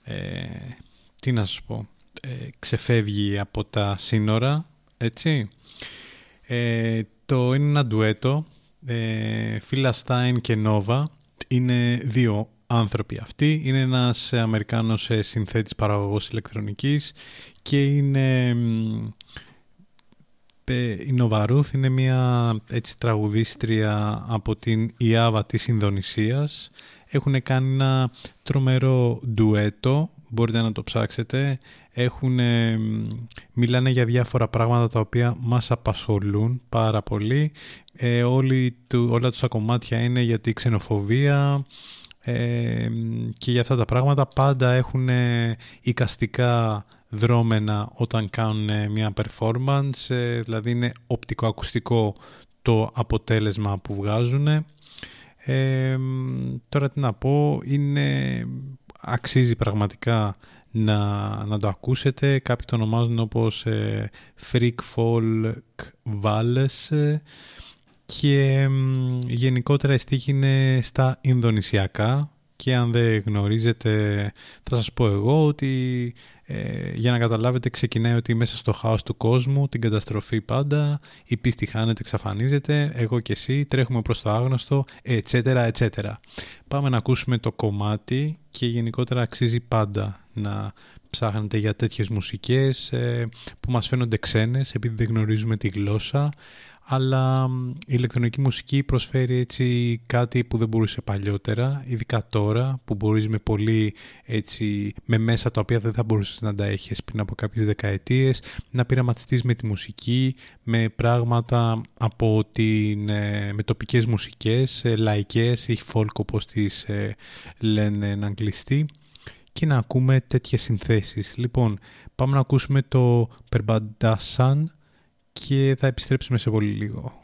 ε, τι να σου πω ε, ξεφεύγει από τα σύνορα έτσι. Ε, το είναι ένα ντουέτο ε, Στάιν και Νόβα είναι δύο άνθρωποι αυτοί. Είναι ένας Αμερικάνος συνθέτης παραγωγός ηλεκτρονικής και είναι η Νοβαρούθ είναι μια έτσι τραγουδίστρια από την Ιάβα της Ινδονησίας. Έχουν κάνει ένα τρομερό ντουέτο, μπορείτε να το ψάξετε. Έχουν, μιλάνε για διάφορα πράγματα τα οποία μας απασχολούν πάρα πολύ. Ε, όλοι, όλα τους τα κομμάτια είναι για τη ξενοφοβία ε, και για αυτά τα πράγματα πάντα έχουν οικαστικά δρόμενα όταν κάνουν μια performance, ε, δηλαδή είναι οπτικοακουστικό το αποτέλεσμα που βγάζουν. Ε, τώρα τι να πω, είναι, αξίζει πραγματικά να, να το ακούσετε. Κάποιοι το ονομάζουν όπως ε, Freak Folk Valles και γενικότερα η στίχη είναι στα Ινδονησιακά και αν δεν γνωρίζετε θα σας πω εγώ ότι ε, για να καταλάβετε ξεκινάει ότι μέσα στο χάος του κόσμου, την καταστροφή πάντα, η πίστη χάνεται, εξαφανίζεται, εγώ και εσύ τρέχουμε προς το άγνωστο, etc. etc. Πάμε να ακούσουμε το κομμάτι και γενικότερα αξίζει πάντα να ψάχνετε για τέτοιες μουσικές ε, που μας φαίνονται ξένες επειδή δεν γνωρίζουμε τη γλώσσα
αλλά η ηλεκτρονική μουσική προσφέρει έτσι κάτι που δεν μπορούσε παλιότερα, ειδικά τώρα που μπορείς με πολύ έτσι, με μέσα τα οποία δεν θα μπορούσες να τα έχεις πριν από κάποιες δεκαετίες, να πειραματιστείς με τη μουσική, με πράγματα από την, ε, με τοπικές μουσικές, ε, λαϊκές ή folk όπως τις ε, λένε να αγγλιστεί και να ακούμε τέτοιες συνθέσεις. Λοιπόν, πάμε να ακούσουμε το Perbadasan και θα επιστρέψουμε σε πολύ λίγο.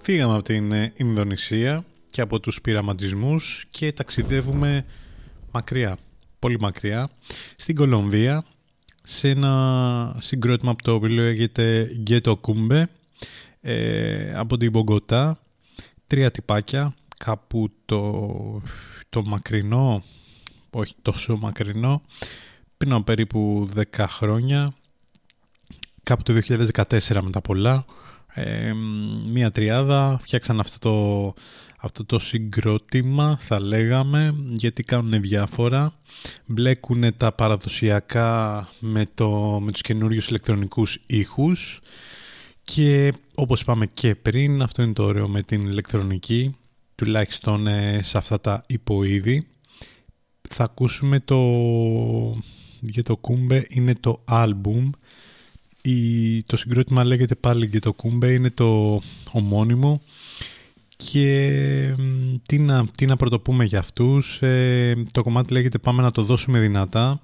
Φύγαμε από την ε, Ινδονησία και από τους πειραματισμούς και ταξιδεύουμε μακριά, πολύ μακριά, στην Κολομβία, σε ένα συγκρότημα από το οποίο λέγεται Ghetto Kumbe, ε, από την Μπογκοτά, τρία τυπάκια, κάπου το, το μακρινό, όχι τόσο μακρινό, πριν από περίπου 10 χρόνια, κάπου το 2014 μετά πολλά, μία τριάδα. Φτιάξαν αυτό το, αυτό το συγκρότημα θα λέγαμε γιατί κάνουν διάφορα. Μπλέκουν τα παραδοσιακά με, το, με τους καινούριους ηλεκτρονικούς ήχους. Και όπως είπαμε και πριν αυτό είναι το ωραίο με την ηλεκτρονική τουλάχιστον ε, σε αυτά τα υποείδη. Θα ακούσουμε το
το Κούμπε είναι το άλμπουμ. Η, το συγκρότημα λέγεται πάλι το Κούμπε, είναι το ομώνυμο. Και τι να, τι να πρωτοπούμε για αυτούς. Ε, το κομμάτι λέγεται πάμε να το δώσουμε δυνατά.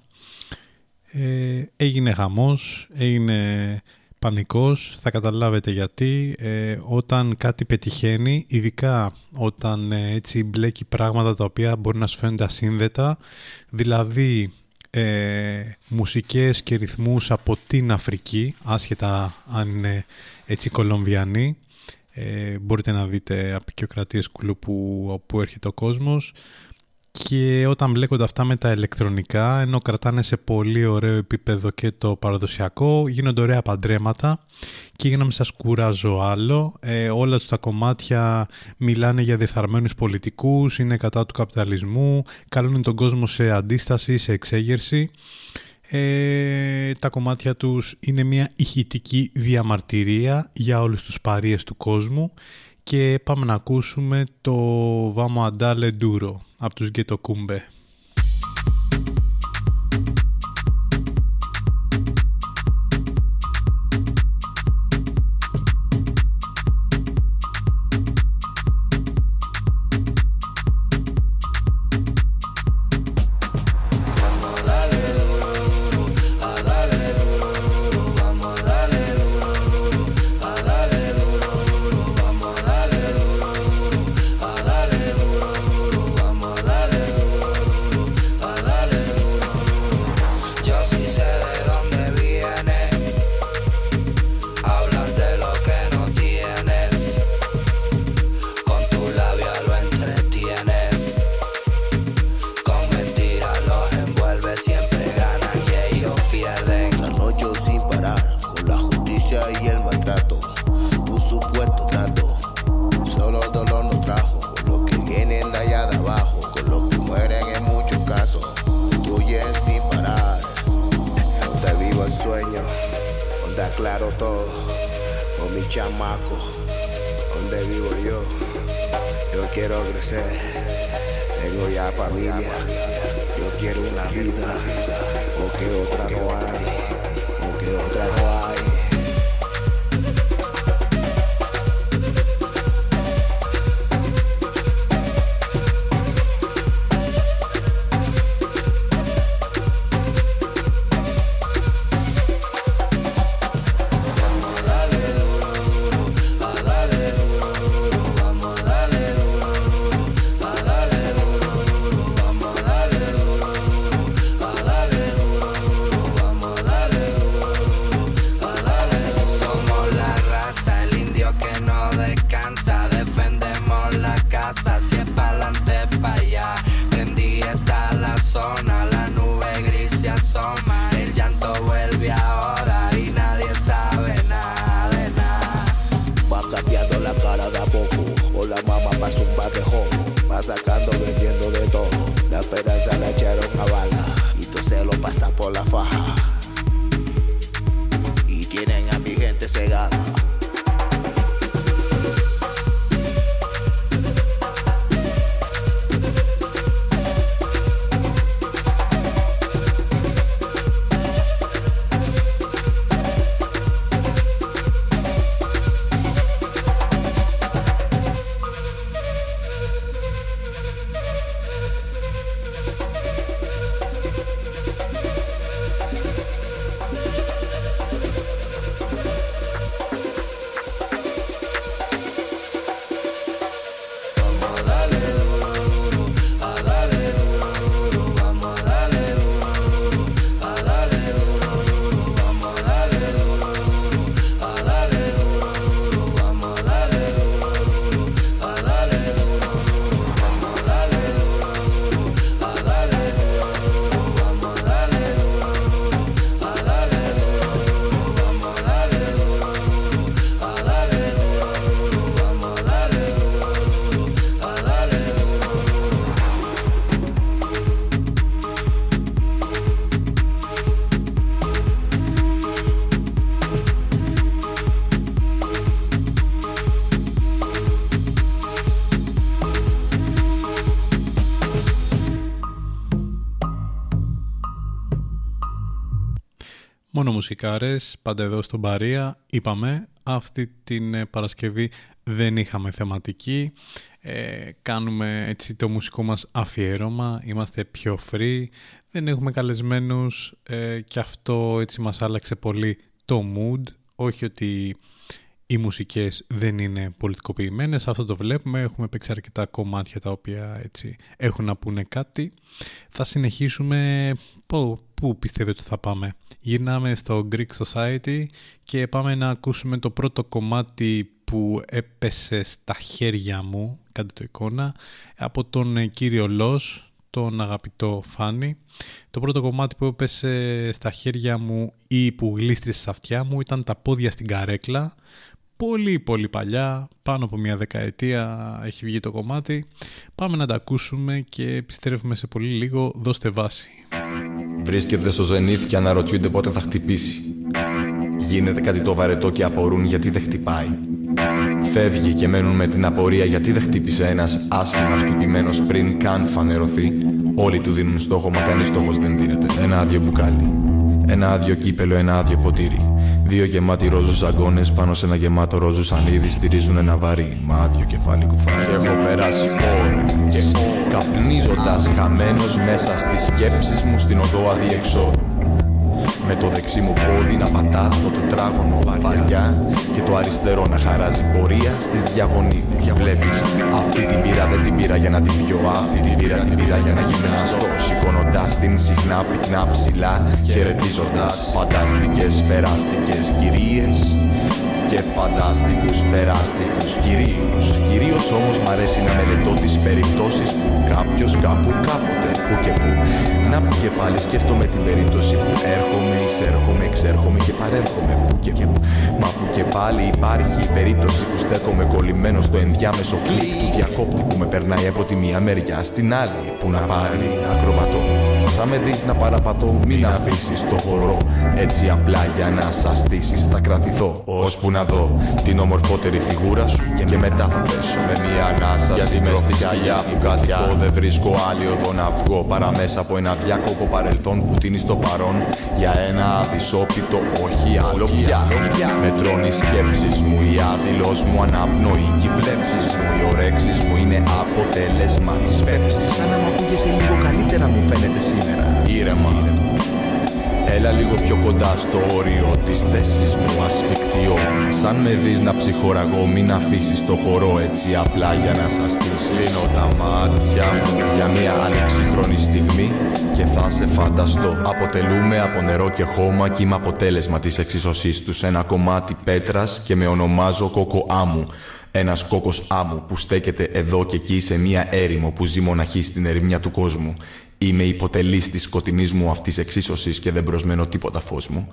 Ε, έγινε χαμός, έγινε πανικός, θα καταλάβετε γιατί. Ε, όταν κάτι πετυχαίνει, ειδικά όταν ε, έτσι μπλέκει πράγματα τα οποία μπορεί να σου φαίνονται ασύνδετα, δηλαδή ε, μουσικές και ρυθμούς από την Αφρική, άσχετα αν είναι έτσι κολομβιανοί, ε, μπορείτε να δείτε απεικιοκρατίες κουλού που, που έρχεται ο κόσμος και όταν μπλέκονται αυτά με τα ηλεκτρονικά ενώ κρατάνε σε πολύ ωραίο επίπεδο και το παραδοσιακό γίνονται ωραία παντρέματα και για να μην σας κουράζω άλλο ε, όλα τους τα κομμάτια μιλάνε για διεθαρμένους πολιτικούς είναι κατά του καπιταλισμού καλούν τον κόσμο σε αντίσταση, σε εξέγερση. Ε, τα κομμάτια τους είναι μια ηχητική διαμαρτυρία για όλους τους παρείες του κόσμου. Και πάμε να ακούσουμε το Vamos Andale Duro από τους Γκέτο Κούμπε. quiero
crecer, tengo ya familia. Yo quiero una vida, porque otra no hay, porque otra no hay.
Μουσικάρες, πάντα εδώ στον Παρία. Είπαμε, αυτή την ε, Παρασκευή δεν είχαμε θεματική. Ε, κάνουμε έτσι το μουσικό μας αφιέρωμα, είμαστε πιο free, δεν έχουμε καλεσμένους ε, και αυτό έτσι μας άλλαξε πολύ το mood. Όχι ότι οι μουσικές δεν είναι πολιτικοποιημένες, αυτό το βλέπουμε, έχουμε παίξει αρκετά κομμάτια τα οποία έτσι έχουν να πούνε κάτι. Θα συνεχίσουμε, πού, πού πιστεύετε ότι θα πάμε; Γυρνάμε στο Greek Society και πάμε να ακούσουμε το πρώτο κομμάτι που έπεσε στα χέρια μου, κάντε το εικόνα, από τον κύριο Λος, τον αγαπητό Φάνη. Το πρώτο κομμάτι που έπεσε στα χέρια μου ή που γλίστρισε στα αυτιά μου ήταν τα πόδια στην καρέκλα πολύ πολύ παλιά, πάνω από μια δεκαετία έχει βγει το κομμάτι. Πάμε να τα ακούσουμε και επιστρέφουμε σε πολύ λίγο. Δώστε βάση.
Βρίσκεται στο Ζενήθ και αναρωτιούνται πότε θα χτυπήσει. Γίνεται κάτι το βαρετό και απορούν γιατί δεν χτυπάει. Φεύγει και μένουν με την απορία γιατί δεν χτύπησε ένας άσχημα χτυπημένος πριν καν φανερωθεί. Όλοι του δίνουν στόχο, μα κανείς στόχος δεν δίνεται. Ένα άδειο μπουκάλι. Ένα άδειο κύπελο, ένα άδειο ποτήρι. Δύο γεμάτοι ρόζους αγκώνε πάνω σε ένα γεμάτο ρόζου σανίδι στηρίζουν ένα βαρύ μα άδειο κεφάλι κουφάρι. Και έχω περάσει ώρα και καπνίζοντας χαμένος μέσα στις σκέψεις μου στην οδό αδιεξόδου. Με το δεξί μου πόδι να πατά το τετράγωνο βαριά και το αριστερό να χαράζει πορεία στις διαγωνίες της. Διαβλέπεις Αυτή την πήρα δεν την πήρα για να την πιω Αυτή την πήρα την πήρα για να γυμναστώ Σηκώνοντας την συχνά πυκνά ψηλά Χαιρετίζοντας φανταστικές περάστικες κυρίες και φανταστικούς περάστικους κυρίους Κυρίως όμως μ' αρέσει να μελετώ τις περιπτώσεις που κάποιος κάπου κάποτε που και που. Να που και πάλι σκέφτομαι την περίπτωση που έρχομαι, εισέρχομαι, εξέρχομαι και παρέρχομαι που και που. Μα που και πάλι υπάρχει η περίπτωση που στέκομαι κολλημένο στο ενδιάμεσο κλικ του διακόπτη που με περνάει από τη μία μεριά στην άλλη που να πάρει ακροβατό Σαν με δεις να παραπατώ μην αφήσεις το χορό. Έτσι απλά για να σας στήσεις θα κρατηθώ. Ώσπου να δω την ομορφότερη φιγούρα σου Και μετά θα πέσω με μια ανάσα Γιατί με στη γυαλιά που κατοικώ δεν βρίσκω άλλη οδό να βγω Παρά μέσα από ένα διάκοπο παρελθόν που τίνει στο παρόν. Για ένα αδυσόπιτο όχι άλλο πια. Με τρώνει οι σκέψεις μου, η άδειλος μου αναπνοή Και οι βλέψεις μου, οι ωρέξεις μου είναι αποτέλεσμα της πέψης. Σαν να μ' ακούγεσαι λίγο καλύτερα μου φαίνεται σήμερα Ήρεμα. Έλα λίγο πιο κοντά στο όριο της θέσης μου ασφικτιό. Σαν με δεις να ψυχοραγώ μην αφήσεις το χορό έτσι απλά για να σας στήσει Κλείνω τα μάτια μου. Για μια άλλη ψυχρόνη στιγμή και θα σε φανταστώ. Αποτελούμε από νερό και χώμα και είμαι αποτέλεσμα της εξισωσής τους. Ένα κομμάτι πέτρας και με ονομάζω κόκο άμμου. Ένας κόκκος άμμου που στέκεται εδώ και εκεί σε μία έρημο που ζει μοναχή στην ερημιά του κόσμου. Είμαι υποτελής της σκοτεινής μου αυτής εξίσωσης και δεν προσμένω τίποτα φως μου.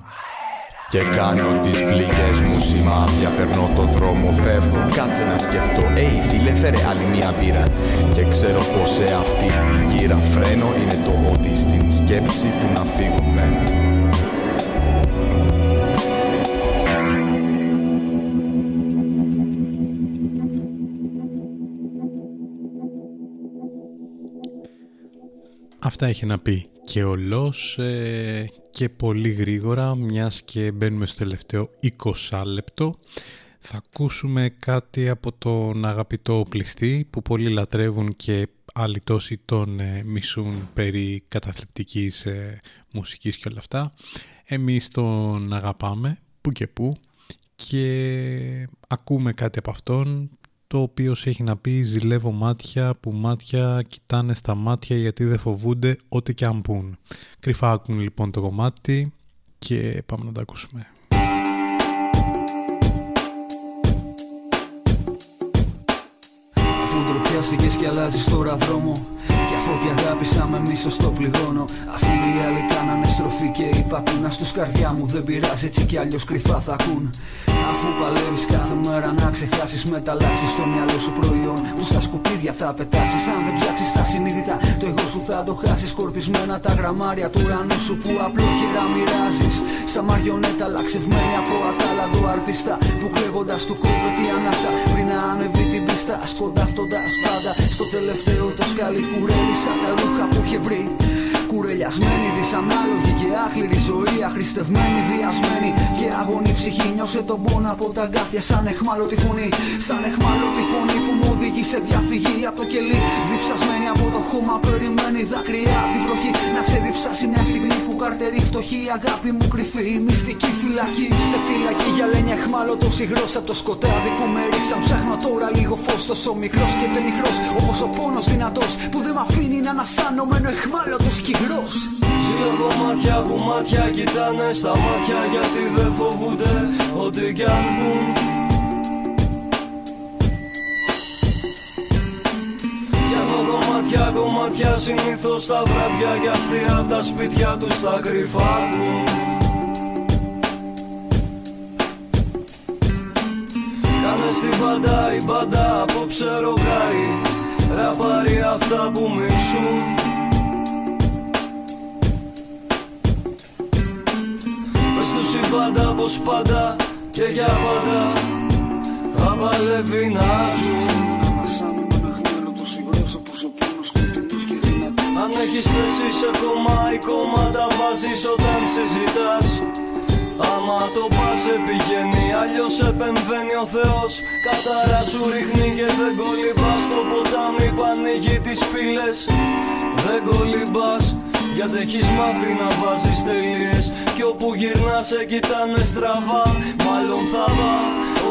Και κάνω τις πληγές μου σημάδια Περνώ το δρόμο, φεύγω. Κάτσε να σκεφτώ Ει φίλε φέρε άλλη μια μπύρα Και ξέρω πως σε αυτή τη γύρα φρένο Είναι το ότι στην σκέψη του να φύγουμε
Αυτά έχει να πει και ο Λος ε, και πολύ γρήγορα μιας και μπαίνουμε στο τελευταίο 20 λεπτό θα ακούσουμε κάτι από τον αγαπητό πληστή που πολλοί λατρεύουν και άλλοι τόσοι τον ε, μισούν περί καταθλιπτικής ε, μουσικής και όλα αυτά. Εμείς τον αγαπάμε που και που και ακούμε κάτι από αυτόν το οποίο έχει να πει ζηλεύω μάτια που μάτια κοιτάνε στα μάτια γιατί δεν φοβούνται ό,τι και αν πούν. Κρυφά ακούν λοιπόν το κομμάτι και πάμε να το ακούσουμε.
Αφού ντροπιάστηκες και αλλάζεις τώρα δρόμο Κι αφού τη αγάπησα με μίσος στο πληγώνω. Αφού οι άλλοι κάνανε στροφή και είπα να στους καρδιά μου Δεν πειράζει έτσι κι αλλιώς κρυφά θα ακούν Αφού παλεύεις κάθε μέρα να ξεχάσεις μεταλλάξεις στο μυαλό σου προϊόν Που στα σκουπίδια θα πετάξεις. Αν δεν ψάξεις τα συνείδητα το εγώ σου θα το χάσεις. Σκορπισμένα τα γραμμάρια του ουρανού σου που απλόχερα μοιράζεις. Σαν μαριονέτα λαξευμένη από ατάλλαντο αρτιστά Που κλαίγοντας του κόβεται η ανάσα. Πριν να ανεβεί την πίστα Σκοντάφτοντας πάντα στο τελευταίο το σκάλι κουρέλι Σαν τα ρούχα που είχε βρει Κουρελιασμένη, δυσανάλογη και άχληρη ζωή. Αχρηστευμένη, διασμένη και αγωνή ψυχή. Νιώσε τον πόνο από τα αγκάθια σαν εχμάλωτη φωνή. Σαν εχμάλωτη φωνή που μου οδηγεί σε διαφυγή από το κελί. Διψασμένη από το χώμα, περιμένει δάκρυα από την βροχή. Να ξεδιψάσει μια στιγμή που καρτερεί φτωχή. Η αγάπη μου κρυφή, μυστική φυλακή. Σε φυλακή για λένια εχμάλωτος υγρό από το σκοτάδι που με ρίξαν. Ψάχνω τώρα λίγο φως τόσο μικρός και πενιχρός. Όπω ο πόνος δυνατός που δεν με αφήνει να ανασάνω μένω εχμάλωτος υγρό.
Ζηλεύω μάτια που μάτια κοιτάνε στα μάτια γιατί δεν φοβούνται ό,τι κι αν πουν Φτιάχνω κομμάτια κομμάτια συνήθως τα βράδια κι αυτοί απ' τα σπίτια τους τα κρυφάκουν Κάνε στην πάντα η πάντα απόψε ροκάει Ραπάρει αυτά που μισούν Πες τους η πάντα πως πάντα και για πάντα. Θα παλεύει να ζουν Αν έχεις θέση σε κόμμα ή κόμματα βάζεις όταν συζητάς. Άμα το πας πηγαίνει αλλιώς επεμβαίνει ο Θεός. Κατάρα σου ρίχνει και δεν κολυμπάς. Το ποτάμι που ανοίγει τις πύλες. Δεν κολυμπάς γιατί έχεις μάθει να βάζεις τελείες Κι όπου γυρνάς σε κοιτάνε στραβά. Μάλλον θα πά,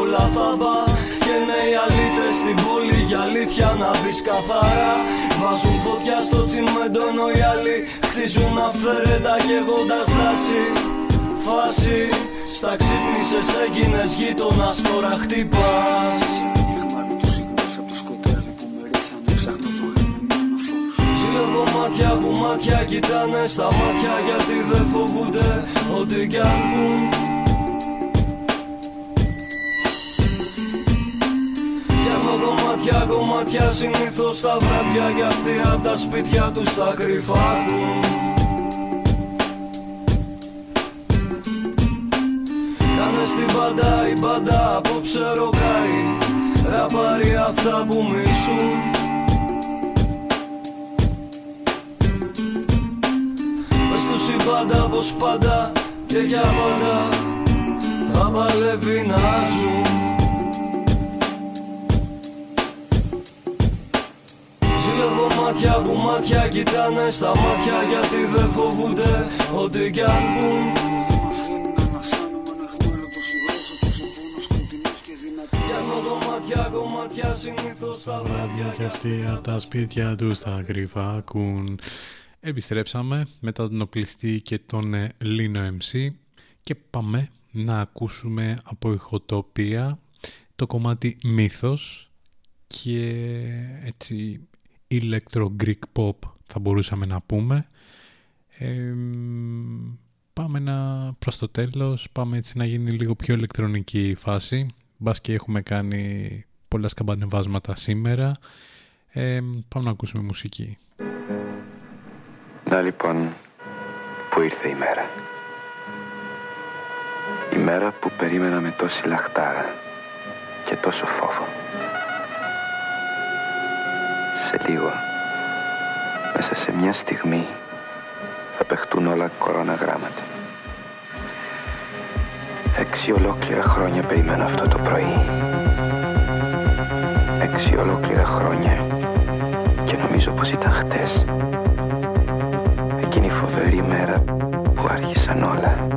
όλα θα πά Και ναι οι αλήτες στην πόλη για αλήθεια να δεις καθαρά. Βάζουν φωτιά στο τσιμέντο ενώ οι άλλοι Χτίζουν αυθαίρετα καίγοντας δάση. Φάση Στα ξύπνησες έγινες γείτονας τώρα χτυπάς Ζηλεύω μάτια που μάτια κοιτάνε στα μάτια γιατί δεν φοβούνται ό,τι κι αν πουν. Φτιάχνω κομμάτια κομμάτια συνήθως τα βράδια κι αυτοί απ' τα σπίτια τους τα κρυφάκουν Κάνε στην πάντα η πάντα απόψε ροκάει. Ραπάρει αυτά που μισούν πάντα πως πάντα και για πάντα Θα παλεύει να ζουν Ζηλεύω μάτια που μάτια κοιτάνε στα μάτια γιατί δεν φοβούνται ό,τι κι αν πουν κομμάτια συνήθως τα βράδια
Και αυτοί από τα σπίτια τους τα κρυφάκουν. Επιστρέψαμε μετά τον οπλιστή και τον ε, Λίνο MC και πάμε να ακούσουμε από ηχοτοπία το κομμάτι Μύθος και έτσι electro Greek pop θα μπορούσαμε να πούμε. Ε, πάμε να προς το τέλος, πάμε έτσι να γίνει λίγο πιο ηλεκτρονική η φάση. Μπας και έχουμε κάνει πολλά σκαμπανεβάσματα σήμερα. Ε, πάμε να ακούσουμε μουσική.
Να λοιπόν που ήρθε η μέρα; Η μέρα που περίμενα με τόση λαχτάρα και τόσο φόβο. Σε λίγο, μέσα σε μια στιγμή, θα παιχτούν όλα κορώνα γράμματα. Έξι ολόκληρα χρόνια περιμένω αυτό το πρωί. Έξι ολόκληρα χρόνια και νομίζω πως ήταν χτες. Εκείνη η φοβερή μέρα που άρχισαν όλα.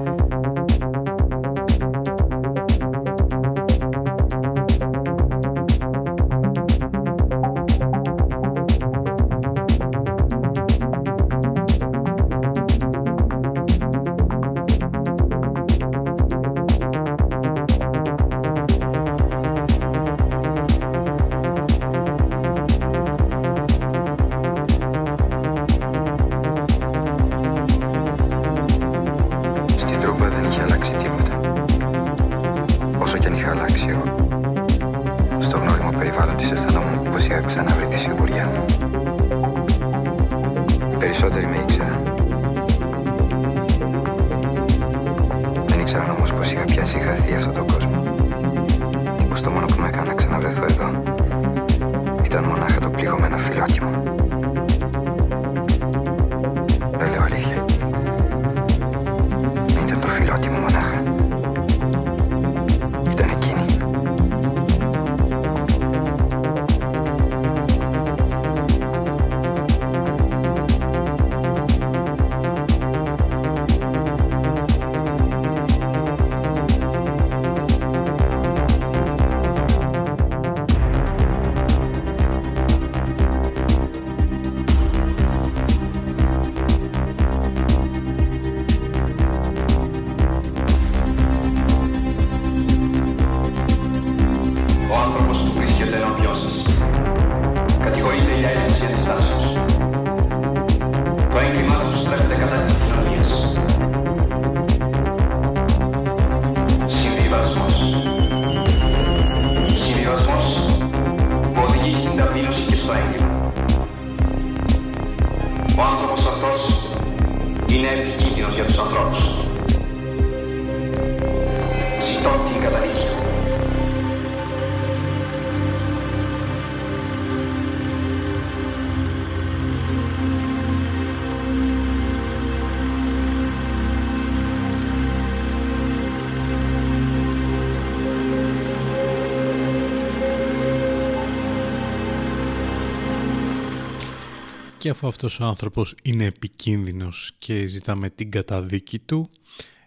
Και αφού αυτός ο άνθρωπος είναι επικίνδυνος και ζητάμε την καταδίκη του,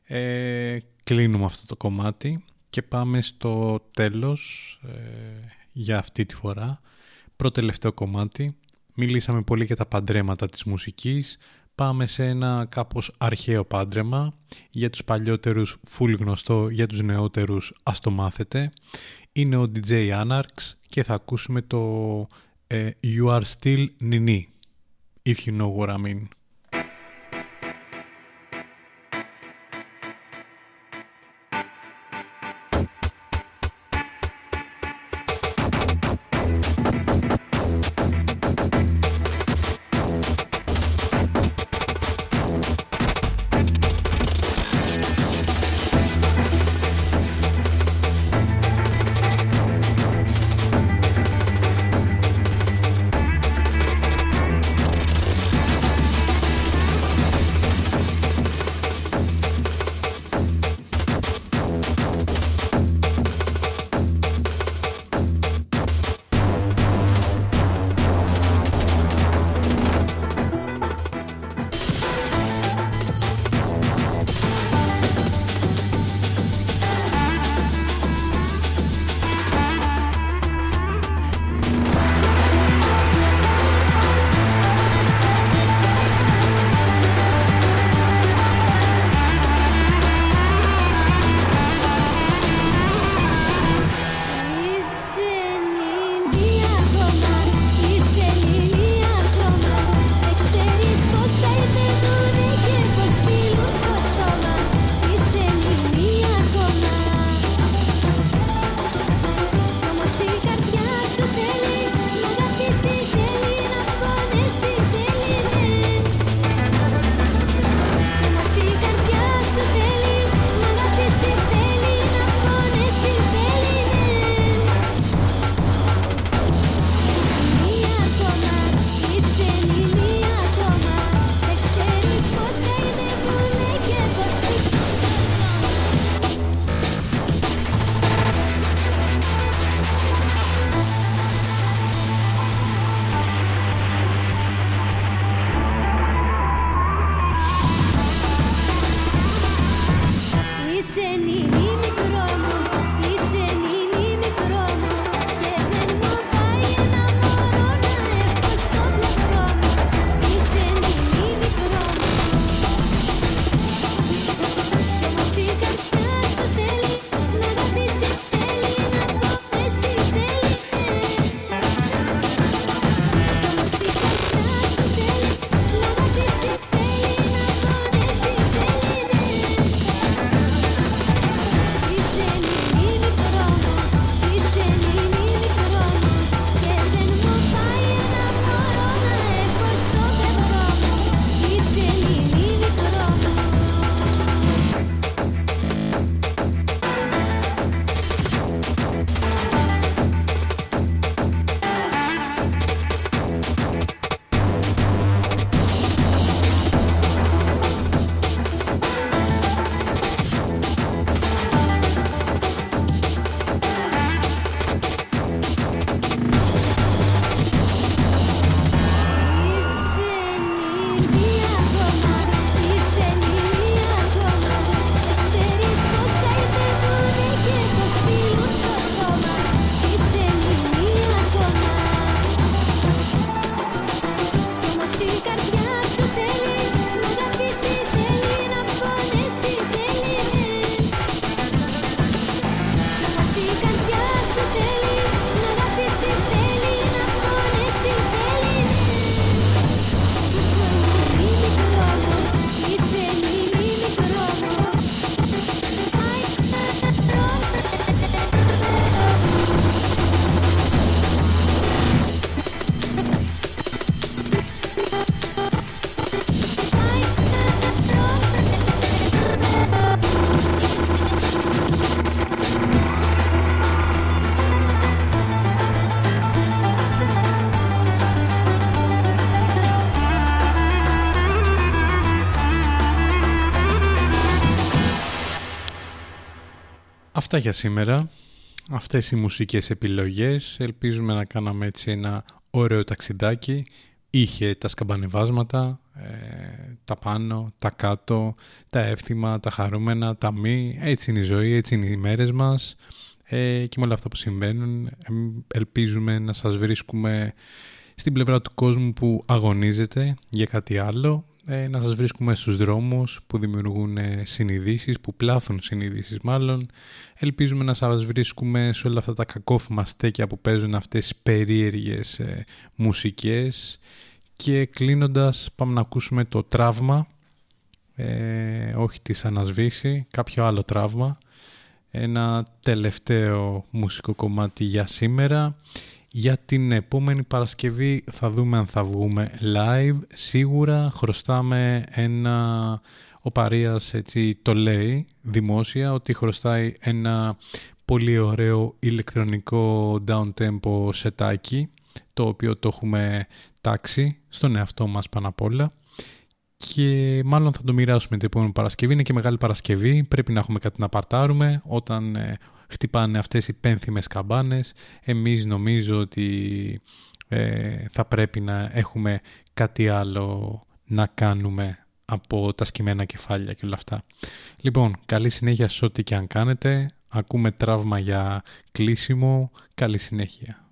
ε, κλείνουμε αυτό το κομμάτι και πάμε στο τέλος ε, για αυτή τη φορά. Πρώτο κομμάτι. Μιλήσαμε πολύ για τα παντρέματα της μουσικής. Πάμε σε ένα κάπως αρχαίο πάντρεμα. Για τους παλιότερους full γνωστό, για τους νεότερους ας το μάθετε. Είναι ο DJ Anarx και θα ακούσουμε το ε, You Are Still Nini if you know what I mean. Αυτά για σήμερα. Αυτές οι μουσικές επιλογές. Ελπίζουμε να κάναμε έτσι ένα ωραίο ταξιδάκι. Είχε τα σκαμπανεβάσματα, ε, τα πάνω, τα κάτω, τα εύθυμα, τα χαρούμενα, τα μη. Έτσι είναι η ζωή, έτσι είναι οι μέρες μας. Ε, και με όλα αυτά που συμβαίνουν ελπίζουμε να σας βρίσκουμε στην πλευρά του κόσμου που αγωνίζεται για κάτι άλλο ε, να σας βρίσκουμε στους δρόμους που δημιουργούν ε, συνειδήσεις, που πλάθουν συνειδήσεις μάλλον. Ελπίζουμε να σας βρίσκουμε σε όλα αυτά τα κακόφημα στέκια που παίζουν αυτές τις περίεργες ε, μουσικές. Και κλείνοντας πάμε να ακούσουμε το τραύμα, ε, όχι τη ανασβήση, κάποιο άλλο τραύμα. Ένα τελευταίο μουσικό κομμάτι για σήμερα. Για την επόμενη Παρασκευή θα δούμε αν θα βγούμε live. Σίγουρα χρωστάμε ένα... Ο Παρίας έτσι το λέει δημόσια ότι χρωστάει ένα πολύ ωραίο ηλεκτρονικό down-tempo σετάκι το οποίο το έχουμε τάξει στον εαυτό μας πάνω απ' όλα και μάλλον θα το μοιράσουμε την επόμενη Παρασκευή. Είναι και Μεγάλη Παρασκευή, πρέπει να έχουμε κάτι να παρτάρουμε όταν ε, χτυπάνε αυτές οι πένθυμες καμπάνες. Εμείς νομίζω ότι ε, θα πρέπει να έχουμε κάτι άλλο να κάνουμε από τα σκημένα κεφάλια και όλα αυτά. Λοιπόν, καλή συνέχεια σε ό,τι και αν κάνετε. Ακούμε τραύμα για κλείσιμο. Καλή συνέχεια.